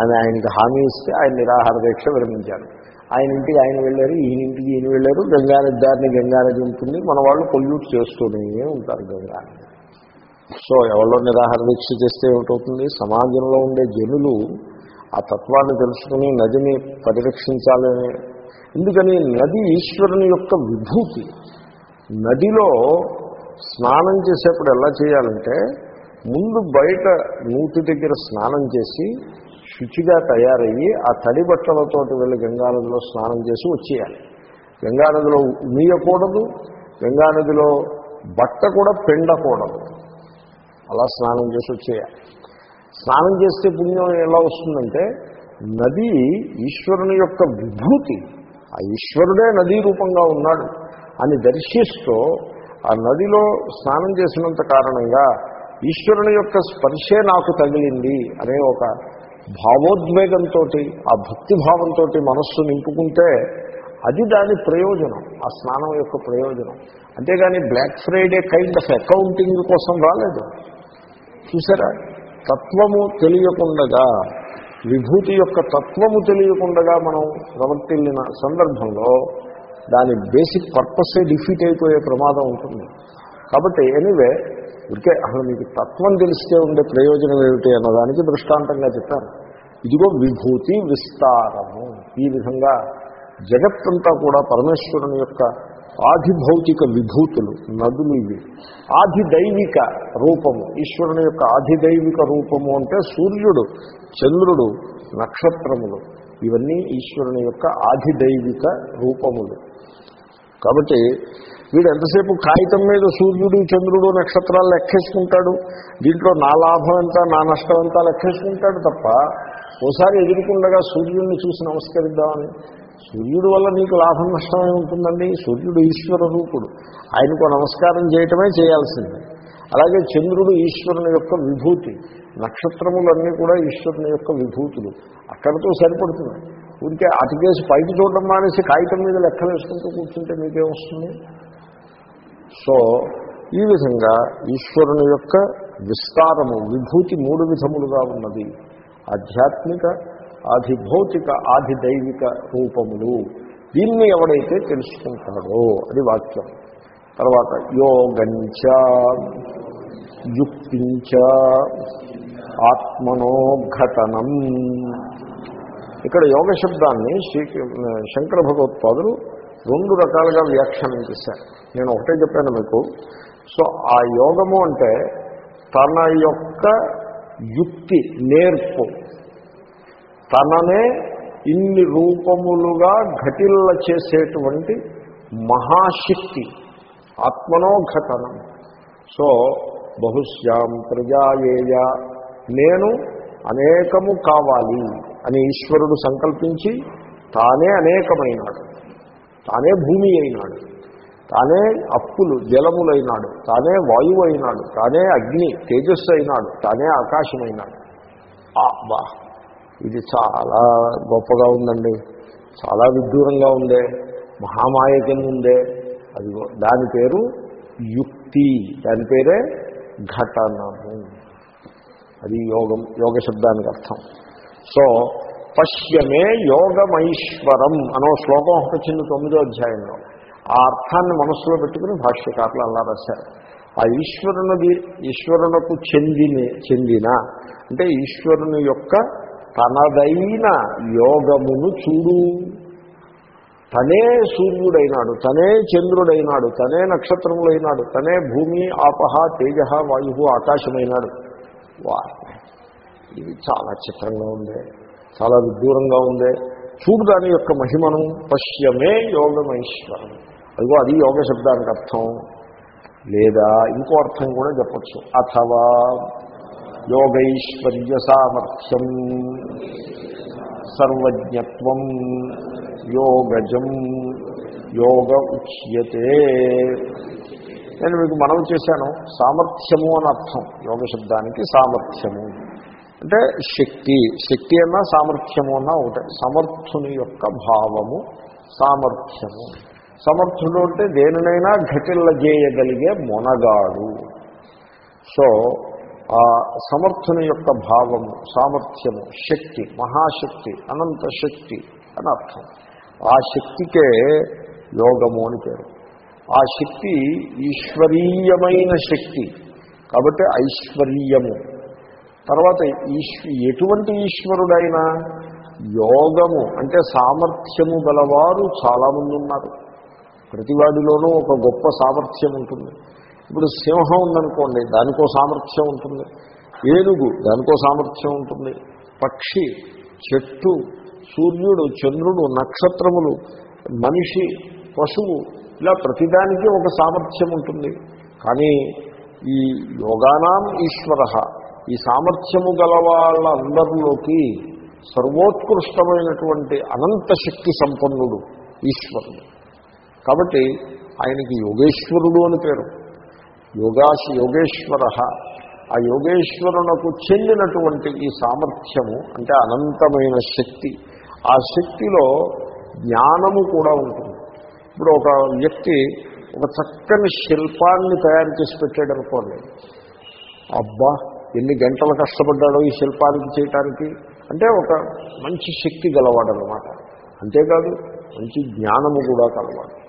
అని ఆయనకి హామీ ఇస్తే ఆయన నిరాహార దీక్ష విరమించారు. ఆయన ఇంటికి ఆయన వెళ్ళారు ఈయన ఇంటికి ఈయన వెళ్ళారు. గంగానది దారిని గంగానది ఉంటుంది. మన వాళ్ళు పొల్యూట్ చేస్తూనే ఉంటారు గంగానది. సో ఎవరో నిరాహార దీక్ష చేస్తే ఏమిటవుతుంది? సమాజంలో ఉండే జనులు ఆ తత్వాన్ని తెలుసుకుని నదిని పరిరక్షించాలని ఎందుకని? నది ఈశ్వరుని యొక్క విభూతి. నదిలో స్నానం చేసేప్పుడు ఎలా చేయాలంటే ముందు బయట నూతి దగ్గర స్నానం చేసి శుచిగా తయారయ్యి ఆ తడి బట్టలతోటి వెళ్ళి గంగానదిలో స్నానం చేసి వచ్చేయాలి. గంగానదిలో ఉమియకూడదు గంగానదిలో బట్ట కూడా పెండకూడదు. అలా స్నానం చేసి వచ్చేయాలి స్నానం చేస్తే పుణ్యం ఎలా వస్తుందంటే నది ఈశ్వరుని యొక్క విభూతి. ఆ ఈశ్వరుడే నదీ రూపంగా ఉన్నాడు అని దర్శిస్తూ ఆ నదిలో స్నానం చేసినంత కారణంగా ఈశ్వరుని యొక్క స్పర్శే నాకు తగిలింది అనే ఒక భావోద్వేగంతో ఆ భక్తిభావంతో మనస్సు నింపుకుంటే అది దాని ప్రయోజనం ఆ స్నానం యొక్క ప్రయోజనం. అంతేగాని black Friday kind of accounting కోసం రాలేదు. చూసారా? తత్వము తెలియకుండగా విభూతి యొక్క తత్వము తెలియకుండగా మనం ప్రవర్తిల్లిన సందర్భంలో దాని బేసిక్ పర్పసే డిఫీట్ అయిపోయే ప్రమాదం ఉంటుంది. కాబట్టి ఎనీవే ఊరికే అసలు మీకు తత్వం తెలిస్తే ఉండే ప్రయోజనం ఏమిటి అన్నదానికి దృష్టాంతంగా చెప్పాను ఇదిగో విభూతి విస్తారము. ఈ విధంగా జగత్తంతా కూడా పరమేశ్వరుని యొక్క ఆధిభౌతిక విభూతులు నదులు ఇవి. ఆధిదైవిక రూపము. ఈశ్వరుని యొక్క ఆధిదైవిక రూపము అంటే సూర్యుడు చంద్రుడు నక్షత్రములు. ఇవన్నీ ఈశ్వరుని యొక్క ఆధిదైవిక రూపములు. కాబట్టి వీడు ఎంతసేపు కాగితం మీద సూర్యుడు చంద్రుడు నక్షత్రాలు లెక్కేసుకుంటాడు? దీంట్లో నా లాభం ఎంత నా నష్టం ఎంత లెక్కేసుకుంటాడు తప్ప ఓసారి ఎదురుకుండగా సూర్యుడిని చూసి నమస్కరిద్దామని సూర్యుడు వల్ల నీకు లాభం నష్టమే ఉంటుందండి? సూర్యుడు ఈశ్వర రూపుడు ఆయనకు నమస్కారం చేయటమే చేయాల్సిందే. అలాగే చంద్రుడు ఈశ్వరుని యొక్క విభూతి. నక్షత్రములన్నీ కూడా ఈశ్వరుని యొక్క విభూతులు. అక్కడితో సరిపడుతుంది. ఊరికే అటుకేసి పైకి చూడడం మానేసి కాగితం మీద లెక్కలు వేసుకుంటూ కూర్చుంటే మీకేమొస్తుంది సో ఈ విధంగా ఈశ్వరుని యొక్క విస్తారము విభూతి మూడు విధములుగా ఉన్నది. ఆధ్యాత్మిక ఆధిభౌతిక ఆధిదైవిక రూపములు. దీన్ని ఎవడైతే తెలుసుకుంటాడో అది వాక్యం. తర్వాత యోగంచ యుక్తించ ఆత్మనోఘటనం ఇక్కడ యోగ శబ్దాన్ని శ్రీ శంకర భగవత్పాదులు రెండు రకాలుగా వ్యాఖ్యానం చేశారు. నేను ఒకటే చెప్పాను మీకు. సో ఆ యోగము అంటే తన యొక్క యుక్తి నేర్పు. తననే ఇన్ని రూపములుగా ఘటిల్ల చేసేటువంటి మహాశక్తి ఆత్మనో ఘటనం సో బహుశ్యాం ప్రజాయేయ నేను అనేకము కావాలి అని ఈశ్వరుడు సంకల్పించి తానే అనేకమైనాడు. తానే భూమి అయినాడు. తానే అప్పులు జలములైనాడు. తానే వాయువు అయినాడు తానే అగ్ని తేజస్సు అయినాడు. తానే ఆకాశమైనాడు. ఆ బా ఇది చాలా గొప్పగా ఉందండి. చాలా విడ్డూరంగా ఉందే. మహామాయ కింద ఉందే. అది దాని పేరు యుక్తి. దాని పేరే ఘటనము. అది యోగం యోగ శబ్దానికి అర్థం. సో పశ్యమే యోగమైశ్వరం అనో శ్లోకం ఒకటి వచ్చింది తొమ్మిదో అధ్యాయంలో. ఆ అర్థాన్ని మనస్సులో పెట్టుకుని భాష్యకారులు అలా రాశారు. ఆ ఈశ్వరునిది ఈశ్వరునకు చెందిన చెందిన అంటే ఈశ్వరుని యొక్క తనదైన యోగమును చూడు. తనే సూర్యుడైనాడు తనే చంద్రుడైనాడు తనే నక్షత్రములైనాడు తనే భూమి ఆపహ తేజ వాయు ఆకాశమైనాడు. వా ఇది చాలా చిత్రంగా ఉంది చాలా విదూరంగా ఉంది. చూడు దాని యొక్క మహిమను పశ్యమే యోగమైశ్వరం. అదిగో అది యోగ శబ్దానికి అర్థం. లేదా ఇంకో అర్థం కూడా చెప్పచ్చు. అథవా యోగైశ్వర్య సామర్థ్యం సర్వజ్ఞత్వం యోగజం యోగ ఉచ్యతే. నేను మీకు మనవి చేశాను సామర్థ్యము అని అర్థం యోగ శబ్దానికి సామర్థ్యము. అంటే శక్తి శక్తి అన్నా సామర్థ్యము అన్నా ఒకటే సమర్థుని యొక్క భావము సామర్థ్యము. సమర్థుడు అంటే దేనినైనా ఘటిల్ల చేయగలిగే మొనగాడు. సో ఆ సమర్థుని యొక్క భావము సామర్థ్యము శక్తి మహాశక్తి అనంత శక్తి అని అర్థం. ఆ శక్తికే యోగము అని పేరు. ఆ శక్తి ఈశ్వరీయమైన శక్తి. కాబట్టి ఐశ్వర్యము. తర్వాత ఈశ్వ ఎటువంటి ఈశ్వరుడైనా యోగము అంటే సామర్థ్యము గలవారు చాలామంది ఉన్నారు. ప్రతివాడిలోనూ ఒక గొప్ప సామర్థ్యం ఉంటుంది. ఇప్పుడు సింహం ఉందనుకోండి దానికో సామర్థ్యం ఉంటుంది. ఏనుగు దానికో సామర్థ్యం ఉంటుంది. పక్షి చెట్టు సూర్యుడు చంద్రుడు నక్షత్రములు మనిషి పశువు ఇలా ప్రతిదానికి ఒక సామర్థ్యం ఉంటుంది. కానీ ఈ యోగానాం ఈశ్వర ఈ సామర్థ్యము గల వాళ్ళందరిలోకి సర్వోత్కృష్టమైనటువంటి అనంత శక్తి సంపన్నుడు ఈశ్వరుడు. కాబట్టి ఆయనకి యోగేశ్వరుడు అని పేరు. యోగాశ యోగేశ్వర. ఆ యోగేశ్వరునకు చెందినటువంటి ఈ సామర్థ్యము అంటే అనంతమైన శక్తి. ఆ శక్తిలో జ్ఞానము కూడా ఉంటుంది. ఇప్పుడు ఒక వ్యక్తి ఒక చక్కని శిల్పాన్ని తయారు చేసి పెట్టాడు అనుకోండి. అబ్బా ఎన్ని గంటలు కష్టపడ్డాడో ఈ శిల్పానికి చేయటానికి. అంటే ఒక మంచి శక్తి గలవాడు అనమాట అంతేకాదు మంచి జ్ఞానము కూడా కలవాడు.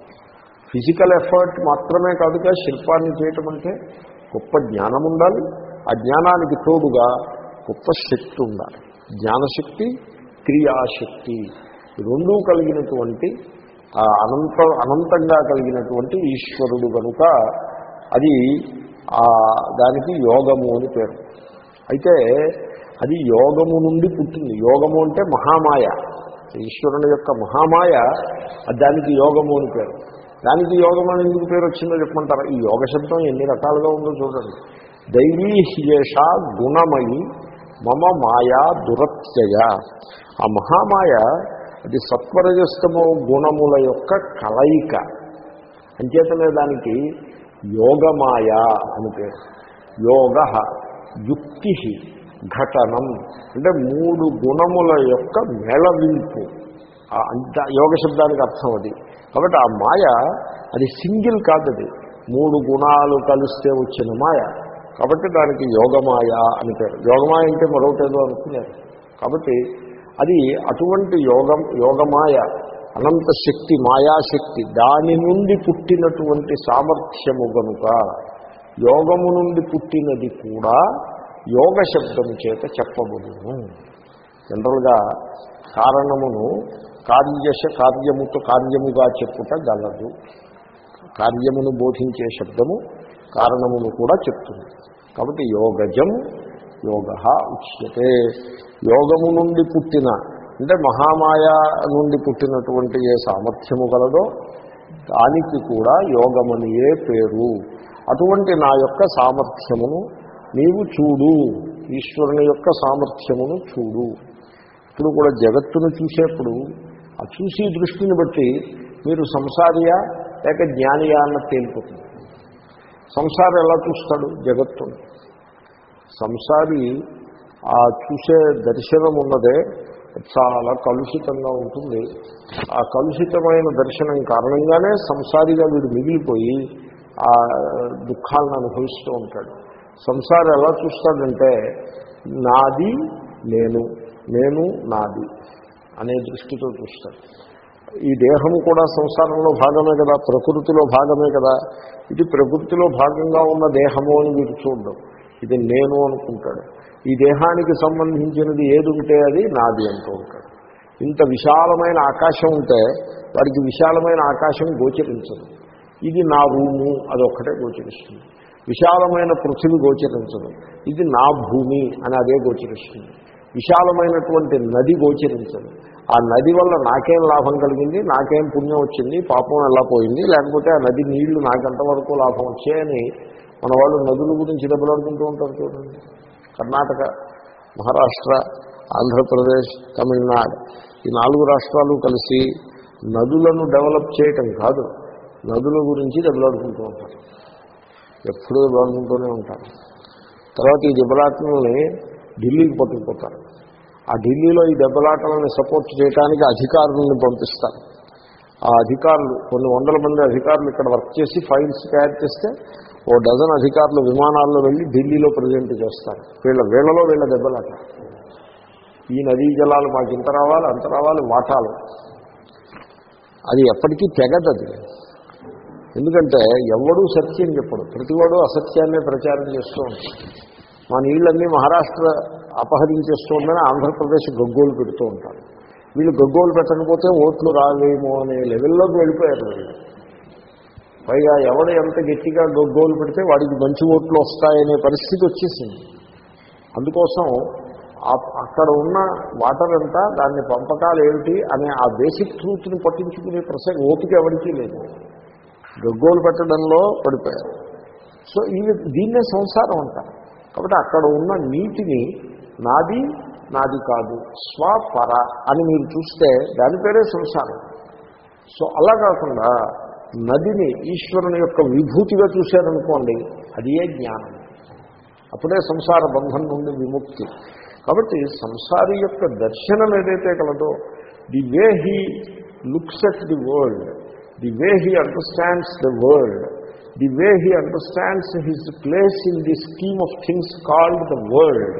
ఫిజికల్ ఎఫర్ట్ మాత్రమే కాదుగా శిల్పాన్ని చేయటం అంటే గొప్ప జ్ఞానం ఉండాలి ఆ జ్ఞానానికి తోడుగా గొప్ప శక్తి ఉండాలి జ్ఞానశక్తి క్రియాశక్తి రెండూ కలిగినటువంటి ఆ అనంత అనంతంగా కలిగినటువంటి ఈశ్వరుడు కనుక అది దానికి యోగము అని పేరు. అయితే అది యోగము నుండి పుట్టింది. యోగము అంటే మహామాయ. ఈశ్వరుని యొక్క మహామాయ దానికి యోగము అని పేరు. దానికి యోగం అని ఎందుకు పేరు వచ్చిందో చెప్పమంటారా? ఈ యోగ శబ్దం ఎన్ని రకాలుగా ఉందో చూడండి. దైవీ హ్యేష గుణమయి మమ మాయా దురత్యయ. ఆ మహామాయ అది సత్వరజస్తమో గుణముల యొక్క కలయిక. అంచేతనే దానికి యోగమాయ అని పేరు. యోగ యుక్తి ఘటనం. అంటే మూడు గుణముల యొక్క మేళవింపు. అంత యోగ శబ్దానికి అర్థం అది. కాబట్టి ఆ మాయ అది సింగిల్ కాదు మూడు గుణాలు కలిస్తే వచ్చిన మాయ. కాబట్టి దానికి యోగమాయ అని పేరు. యోగమాయ అంటే మరొకటేదో అనుకున్నారు. కాబట్టి అది అటువంటి యోగం యోగమాయ అనంత శక్తి మాయాశక్తి దాని నుండి పుట్టినటువంటి సామర్థ్యము కనుక యోగము నుండి పుట్టినది కూడా యోగ శబ్దము చేత చెప్పబడును. జనరల్గా కారణమును కార్యశ కార్యముతో కార్యముగా చెప్పుట గలదు. కార్యమును బోధించే శబ్దము కారణమును కూడా చెప్తుంది. కాబట్టి యోగజం యోగ ఉచ్యతే. యోగము నుండి పుట్టిన అంటే మహామాయ నుండి పుట్టినటువంటి ఏ సామర్థ్యము గలదో దానికి కూడా యోగమనియే పేరు. అటువంటి నా యొక్క సామర్థ్యమును నీవు చూడు. ఈశ్వరుని యొక్క సామర్థ్యమును చూడు. ఇప్పుడు కూడా జగత్తును చూసేప్పుడు ఆ చూసి దృష్టిని బట్టి మీరు సంసారియా లేక జ్ఞానియా అన్నది తేలిపోతుంది. సంసారం ఎలా చూస్తాడు? జగత్తును సంసారి ఆ చూసే దర్శనం ఉన్నదే చాలా కలుషితంగా ఉంటుంది. ఆ కలుషితమైన దర్శనం కారణంగానే సంసారిగా వీడు మిగిలిపోయి ఆ దుఃఖాలను అనుభవిస్తూ ఉంటాడు. సంసారం ఎలా చూస్తాడంటే నాది నేను నేను నాది. అనే దృష్టితో చూస్తాడు ఈ దేహము కూడా సంసారంలో భాగమే కదా ప్రకృతిలో భాగమే కదా. ఇది ప్రకృతిలో భాగంగా ఉన్న దేహము అని వీడు చూడడం ఇది నేను అనుకుంటాడు. ఈ దేహానికి సంబంధించినది ఏది ఉంటే అది నాది అంటూ ఉంటాడు. ఇంత విశాలమైన ఆకాశం ఉంటే వాడికి విశాలమైన ఆకాశం గోచరించదు. ఇది నా రూము అదొక్కటే గోచరిస్తుంది. విశాలమైన పృథివీ గోచరించదు. ఇది నా భూమి అని అదే గోచరిస్తుంది. విశాలమైనటువంటి నది గోచరించదు. ఆ నది వల్ల నాకేం లాభం కలిగింది నాకేం పుణ్యం వచ్చింది పాపం ఎలా పోయింది లేకపోతే ఆ నది నీళ్ళు నాకెంతవరకు లాభం వచ్చాయని మన వాళ్ళు నదుల గురించి దెబ్బలాడుకుంటూ ఉంటారు చూడండి. కర్ణాటక మహారాష్ట్ర ఆంధ్రప్రదేశ్ తమిళనాడు ఈ నాలుగు రాష్ట్రాలు కలిసి నదులను డెవలప్ చేయటం కాదు నదుల గురించి దెబ్బలాడుకుంటూ ఉంటారు. ఎప్పుడూ దెబ్బలాడుకుంటూనే ఉంటారు. తర్వాత ఈ దెబ్బలాటలని ఢిల్లీకి పట్టుకుపోతారు. ఆ ఢిల్లీలో ఈ దెబ్బలాటలను సపోర్ట్ చేయడానికి అధికారులను పంపిస్తారు. ఆ అధికారులు కొన్ని వందల మంది అధికారులు ఇక్కడ వర్క్ చేసి ఫైల్స్ తయారు చేస్తే ఓ డజన్ అధికారులు విమానాల్లో వెళ్ళి ఢిల్లీలో ప్రజెంట్ చేస్తారు. వీళ్ళ వీళ్ళలో వీళ్ళ దెబ్బలాట. ఈ నదీ జలాలు మాకు ఇంత రావాలి అంత రావాలి వాటాలు. అది ఎప్పటికీ తెగదది ఎందుకంటే ఎవడూ సత్యం చెప్పడు. ప్రతివాడు అసత్యాన్నే ప్రచారం చేస్తూ ఉంటాడు. మా నీళ్ళన్నీ మహారాష్ట్ర అపహరించేస్తుందని ఆంధ్రప్రదేశ్ గగ్గోలు పెడుతూ ఉంటారు. వీళ్ళు గగ్గోలు పెట్టకపోతే ఓట్లు రావేమో అనే లెవెల్లోకి వెళ్ళిపోయారు వీళ్ళు. పైగా ఎవడు ఎంత గట్టిగా గగ్గోలు పెడితే వాడికి మంచి ఓట్లు వస్తాయనే పరిస్థితి వచ్చేసింది. అందుకోసం అక్కడ ఉన్న వాటర్ అంతా దాన్ని పంపకాలు ఏమిటి అనే ఆ బేసిక్ ట్రూత్ని పట్టించుకునే ప్రసంగం ఓపిక ఎవరికీ లేదు. గగ్గోలు పెట్టడంలో పడిపోయారు. సో ఇవి దీన్నే సంసారం అంటారు. కాబట్టి అక్కడ ఉన్న నీటిని నాది నాది కాదు స్వపర అని మీరు చూస్తే దాని పేరే సంసారం. సో అలా కాకుండా నదిని ఈశ్వరుని యొక్క విభూతిగా చూశారనుకోండి అది ఏ జ్ఞానం. అప్పుడే సంసార బంధం నుండి విముక్తి. కాబట్టి సంసారి యొక్క దర్శనం ఏదైతే కలదో the way he looks at the world the way he understands the world the way he understands his place in the scheme of things called the world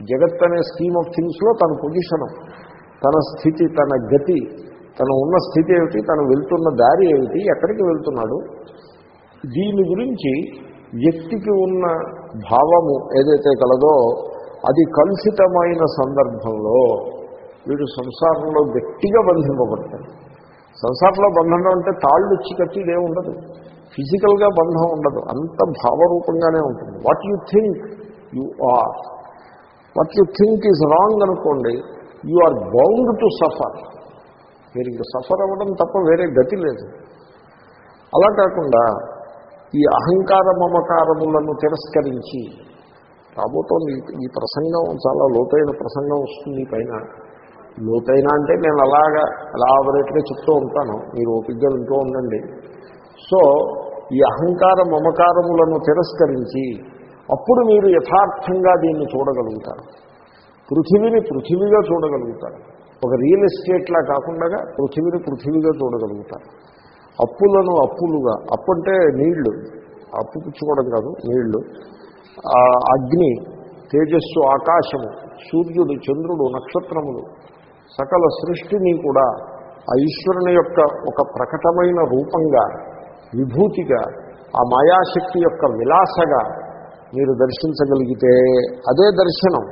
జగత్ అనే స్కీమ్ ఆఫ్ థింగ్స్లో తన పొజిషను తన స్థితి తన గతి తను ఉన్న స్థితి ఏమిటి తను వెళ్తున్న దారి ఏమిటి ఎక్కడికి వెళ్తున్నాడు? దీని గురించి వ్యక్తికి ఉన్న భావము ఏదైతే కలదో అది కలుషితమైన సందర్భంలో వీడు సంసారంలో గట్టిగా బంధింపబడతాడు. సంసారంలో బంధనం అంటే తాళ్ళు ఇచ్చి కట్టి ఇదే ఉండదు. ఫిజికల్గా బంధం ఉండదు. అంత భావరూపంగానే ఉంటుంది. What you think you are what you think is wrong అనుకోండి you are bound to suffer మీరు ఇంకా సఫర్ అవ్వడం తప్ప వేరే గతి లేదు. అలా కాకుండా ఈ అహంకార మమకారములను తిరస్కరించి రాబోతోంది ఈ ప్రసంగం చాలా లోతైన ప్రసంగం వస్తుంది పైన. లోతైన అంటే నేను అలాగా ఎలాబరేట్గా చెప్తూ ఉంటాను. మీరు ఓపికగా వింటూ ఉండండి. సో ఈ అహంకార మమకారములను తిరస్కరించి అప్పుడు మీరు యథార్థంగా దీన్ని చూడగలుగుతారు. పృథివీని పృథివీగా చూడగలుగుతారు. ఒక రియల్ ఎస్టేట్లా కాకుండా పృథివీని పృథివీగా చూడగలుగుతారు. అప్పులను అప్పులుగా అప్పు అంటే నీళ్ళు అప్పు పుచ్చుకోవడం కాదు నీళ్ళు. ఆ అగ్ని తేజస్సు ఆకాశము సూర్యుడు చంద్రుడు నక్షత్రములు సకల సృష్టిని కూడా ఆ ఈశ్వరుని యొక్క ఒక ప్రకటమైన రూపంగా విభూతిగా ఆ మాయాశక్తి యొక్క విలాసగా మీరు దర్శించగలిగితే అదే దర్శనం.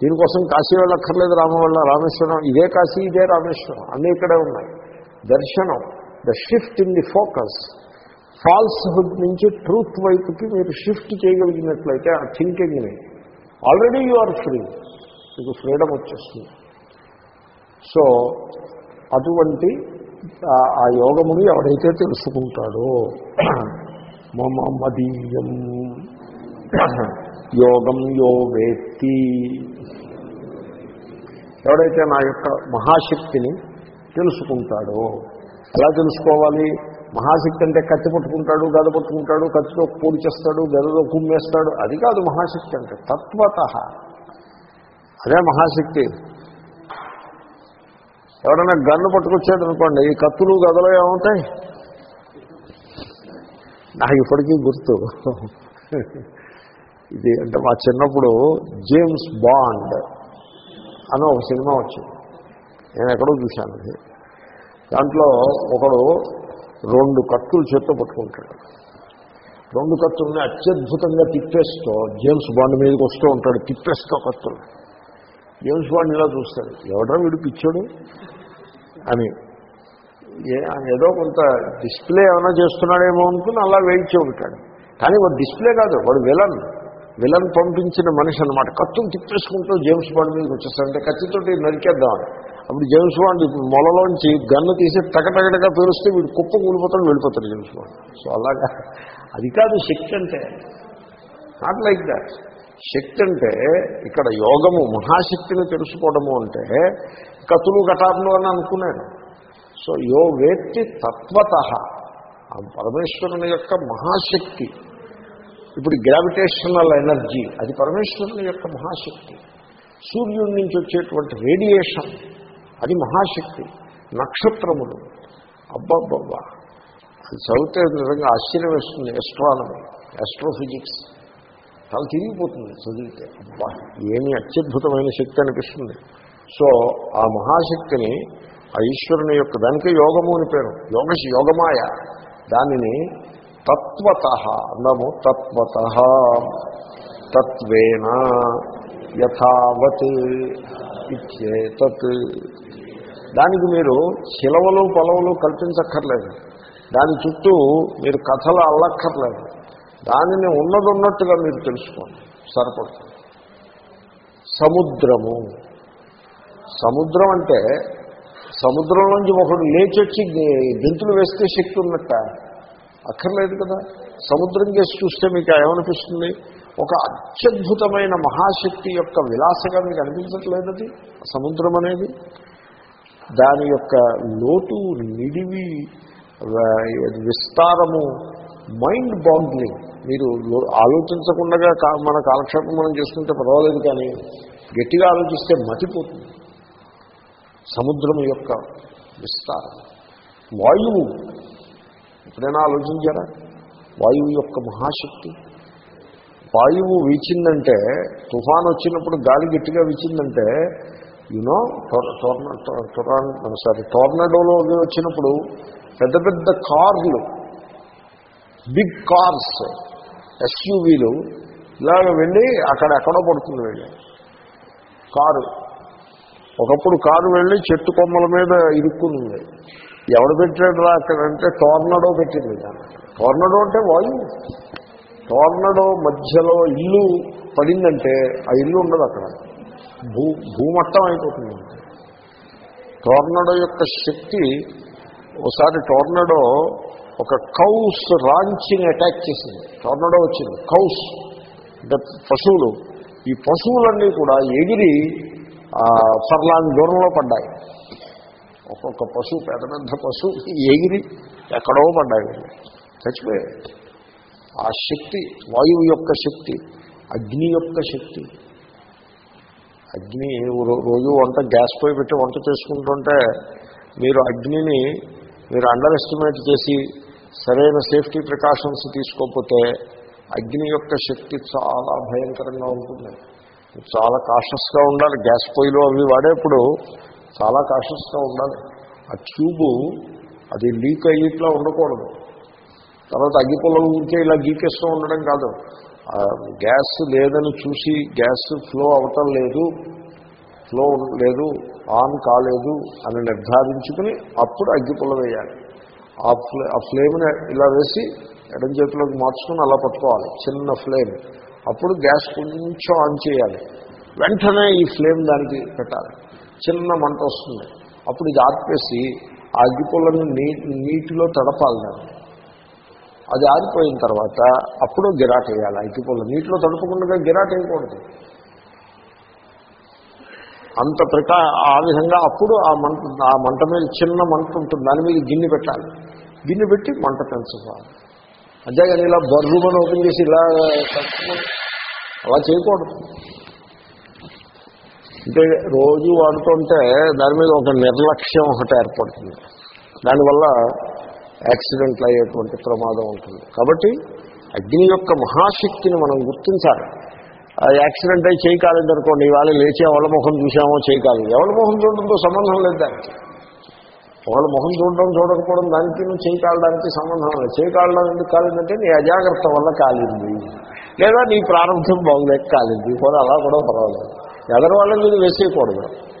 దీనికోసం కాశీ వెళ్ళక్కర్లేదు రామ వల్ల రామేశ్వరం ఇదే కాశీ ఇదే రామేశ్వరం అన్నీ ఇక్కడే ఉన్నాయి. దర్శనం the shift in the focus. Falsehood నుంచి ట్రూత్ వైపుకి మీరు షిఫ్ట్ చేయగలిగినట్లయితే ఆ థింకింగ్ని ఆల్రెడీ యు ఆర్ ఫ్రీ మీకు ఫ్రీడమ్ వచ్చేస్తుంది. సో అటువంటి ఆ- ఆ యోగముని ఎవడైతే తెలుసుకుంటాడో మమ మదీయం యోగం యో వేత్తి ఎవడైతే నా యొక్క మహాశక్తిని తెలుసుకుంటాడో ఎలా తెలుసుకోవాలి? మహాశక్తి అంటే కత్తి పట్టుకుంటాడు గద పట్టుకుంటాడు కత్తితో పూడి చేస్తాడు గదతో కుమ్మేస్తాడు. అది కాదు మహాశక్తి అంటే తత్వత. అదే మహాశక్తి. ఎవరైనా గన్ను పట్టుకొచ్చాడు అనుకోండి ఈ కత్తులు గదలు ఏమవుతాయి నాకు ఇప్పటికీ గుర్తు. ఇది అంటే మా చిన్నప్పుడు జేమ్స్ బాండ్ అని ఒక సినిమా వచ్చింది. నేను ఎక్కడో చూశాను అది. దాంట్లో ఒకడు రెండు కత్తులు చేత్తో పట్టుకుంటాడు. రెండు కత్తుల్ని అత్యద్భుతంగా తిప్పేస్తూ జేమ్స్ బాండ్ మీదకి వస్తూ ఉంటాడు తిప్పేస్తూ కత్తులు జేమ్స్ బాండ్ ఇలా చూస్తాడు ఎవడో వీడు పిచ్చాడు? అని ఏదో కొంత డిస్ప్లే ఏమైనా చేస్తున్నాడేమో అనుకుని అలా వేయించి ఉంటాడు కానీ వాడు డిస్ప్లే కాదు వాడు విలన్ విలన్ పంపించిన మనిషి అనమాట కత్తులు తిప్పేసుకుంటూ జేమ్స్ బాండ్ మీదకి వచ్చేస్తాడంటే కత్తితోటి నరికేద్దామని అప్పుడు జేమ్స్ బాండ్ మొలలోంచి గన్ను తీసి తగటగడగా పేరుస్తే వీడు కుప్ప కూలిపోతాడు వెళ్ళిపోతాడు జేమ్స్ బాండ్ సో అలాగా అది కాదు శక్తి అంటే. నాట్ లైక్ దాట్ శక్తి అంటే ఇక్కడ యోగము మహాశక్తిని తెలుసుకోవడము అంటే కతులు గటార్లు అని అనుకున్నాను. సో యో వేత్తి తత్వత. ఆ పరమేశ్వరుని యొక్క మహాశక్తి. ఇప్పుడు గ్రావిటేషనల్ ఎనర్జీ అది పరమేశ్వరుని యొక్క మహాశక్తి. సూర్యుడి నుంచి వచ్చేటువంటి రేడియేషన్ అది మహాశక్తి. నక్షత్రములు. అబ్బబ్బబ్బా. అది చదివితే నిజంగా ఆశ్చర్యం వేస్తుంది ఎస్ట్రానమీ ఆస్ట్రోఫిజిక్స్ చాలా తిరిగిపోతుంది చదివితే. అబ్బా ఏమి అత్యద్భుతమైన శక్తి అనిపిస్తుంది. సో ఆ మహాశక్తిని ఆ ఈశ్వరుని యొక్క దానికే యోగము అని పేరు. యోగ యోగమాయ. దానిని తత్వత అన్నాము తత్వత తత్వేన యథావత్ ఇచ్చేతత్. దానికి మీరు శిలవలు పొలవలు కల్పించక్కర్లేదు. దాని చుట్టూ మీరు కథలు అల్లక్కర్లేదు. దానిని ఉన్నదున్నట్టుగా మీరు తెలుసుకోండి. సరిపడుతుంది. సముద్రము. సముద్రం అంటే సముద్రం నుంచి ఒకడు లేచొచ్చి గెంతులు వేస్తే శక్తి ఉన్నట్ట. అక్కర్లేదు కదా. సముద్రం చేసి చూస్తే మీకు ఏమనిపిస్తుంది? ఒక అత్యద్భుతమైన మహాశక్తి యొక్క విలాసగా మీకు అనిపించట్లేదు అది? సముద్రం అనేది? దాని యొక్క లోటు నిడివి విస్తారము మైండ్ బాగ్లింగ్ మీరు ఆలోచించకుండా కా- మన కాలక్షేపం మనం చేసుకుంటే పర్వాలేదు కానీ గట్టిగా ఆలోచిస్తే మతిపోతుంది. సముద్రం యొక్క విస్తారం. వాయువు ఎప్పుడైనా ఆలోచించారా? వాయువు యొక్క మహాశక్తి. వాయువు వీచిందంటే తుఫాన్ వచ్చినప్పుడు గాలి గట్టిగా వీచిందంటే యూనో టొర్నా సారీ టోర్నడోలో వచ్చినప్పుడు పెద్ద పెద్ద కార్లు బిగ్ కార్స్ ఎస్యూవీలు ఇలాగ వెళ్ళి అక్కడ ఎక్కడో పడుతుంది వెళ్ళి. కారు. ఒకప్పుడు కారు వెళ్ళి చెట్టు కొమ్మల మీద ఇరుక్కుంది ఎవడు పెట్టాడు రా అక్కడంటే టోర్నడో పెట్టింది దాన్ని. టోర్నడో అంటే వాయు. టోర్నడో మధ్యలో ఇల్లు పడిందంటే ఆ ఇల్లు ఉండదు అక్కడ. భూ భూమట్టం అయిపోతుంది. టోర్నడో యొక్క శక్తి ఒకసారి టోర్నడో ఒక కౌస్ రాంచిని అటాక్ చేసింది. టోర్నడో వచ్చింది. కౌస్. పశువులు. ఈ పశువులన్నీ కూడా ఎగిరి ఫర్లాంగ్ దూరంలో పడ్డాయి. ఒక్కొక్క పశువు పెద్ద పెద్ద పశువు ఎగిరి ఎక్కడో పడ్డాయి. చచ్చిపోయాయి. ఆ శక్తి వాయువు యొక్క శక్తి అగ్ని యొక్క శక్తి. అగ్ని రోజు వంట గ్యాస్ పోయి పెట్టి వంట చేసుకుంటుంటే మీరు అగ్నిని మీరు అండర్ ఎస్టిమేట్ చేసి సరైన సేఫ్టీ ప్రికాషన్స్ తీసుకోకపోతే అగ్ని యొక్క శక్తి చాలా భయంకరంగా ఉంటుంది. చాలా కాషస్గా ఉండాలి. గ్యాస్ పొయ్యిలు అవి వాడేప్పుడు చాలా కాషస్గా ఉండాలి. ఆ ట్యూబు అది లీక్ అయ్యేట్లా ఉండకూడదు. తర్వాత అగ్గిపొలం ఉంటే ఇలా గీకేస్తూ ఉండడం కాదు. గ్యాస్ లేదని చూసి గ్యాస్ ఫ్లో అవటం లేదు ఫ్లో లేదు ఆన్ కాలేదు అని నిర్ధారించుకుని అప్పుడు అగ్గిపుల్ల వేయాలి. ఆ ఫ్లే ఆ ఫ్లేమ్ని ఇలా వేసి ఎడం చేతిలోకి మార్చుకుని అలా పట్టుకోవాలి. చిన్న ఫ్లేమ్. అప్పుడు గ్యాస్ కొంచెం ఆన్ చేయాలి. వెంటనే ఈ ఫ్లేమ్ దానికి పెట్టాలి. చిన్న మంట వస్తుంది. అప్పుడు ఇది ఆర్పేసి ఆ అగ్గిపుల్లని నీ నీటిలో తడపాలి దాన్ని. అది ఆరిపోయిన తర్వాత అప్పుడు గిరాట్ వేయాలి. అగ్గిపుల్ల నీటిలో తడపకుండా గిరాట్ వేయకూడదు. అంత ప్రకా ఆ విధంగా అప్పుడు ఆ మంట ఆ మంట మీద చిన్న మంట ఉంటుంది. దాని మీద గిన్నె పెట్టాలి. దీన్ని పెట్టి మంట పెంచుకోవాలి. అంతేగాని ఇలా బర్రుమని ఓపెన్ చేసి ఇలా అలా చేయకూడదు. అంటే రోజు వాడుతుంటే దాని మీద ఒక నిర్లక్ష్యం ఒకటి ఏర్పడుతుంది. దానివల్ల యాక్సిడెంట్లు అయ్యేటువంటి ప్రమాదం ఉంటుంది. కాబట్టి అగ్ని యొక్క మహాశక్తిని మనం గుర్తించాలి. ఆ యాక్సిడెంట్ అయి చేయకాలేదనుకోండి ఇవాళ లేచి ఎవరి ముఖం చూసామో చేయకాలి ఎవరి ముఖం చూడడంతో సంబంధం లేదు దానికి. వాళ్ళ మొహం చూడడం చూడకపోవడం దానికి నువ్వు చేయి కాలడానికి సంబంధం లేదు. చేయి కాలడం ఎందుకు కాలేదంటే నీ అజాగ్రత్త వల్ల కాలింది. లేదా నీ ప్రారంభం బాగులేక కాలింది. కూడా అలా కూడా పర్వాలేదు. ఎదరు వాళ్ళని మీద వేసేయకూడదు.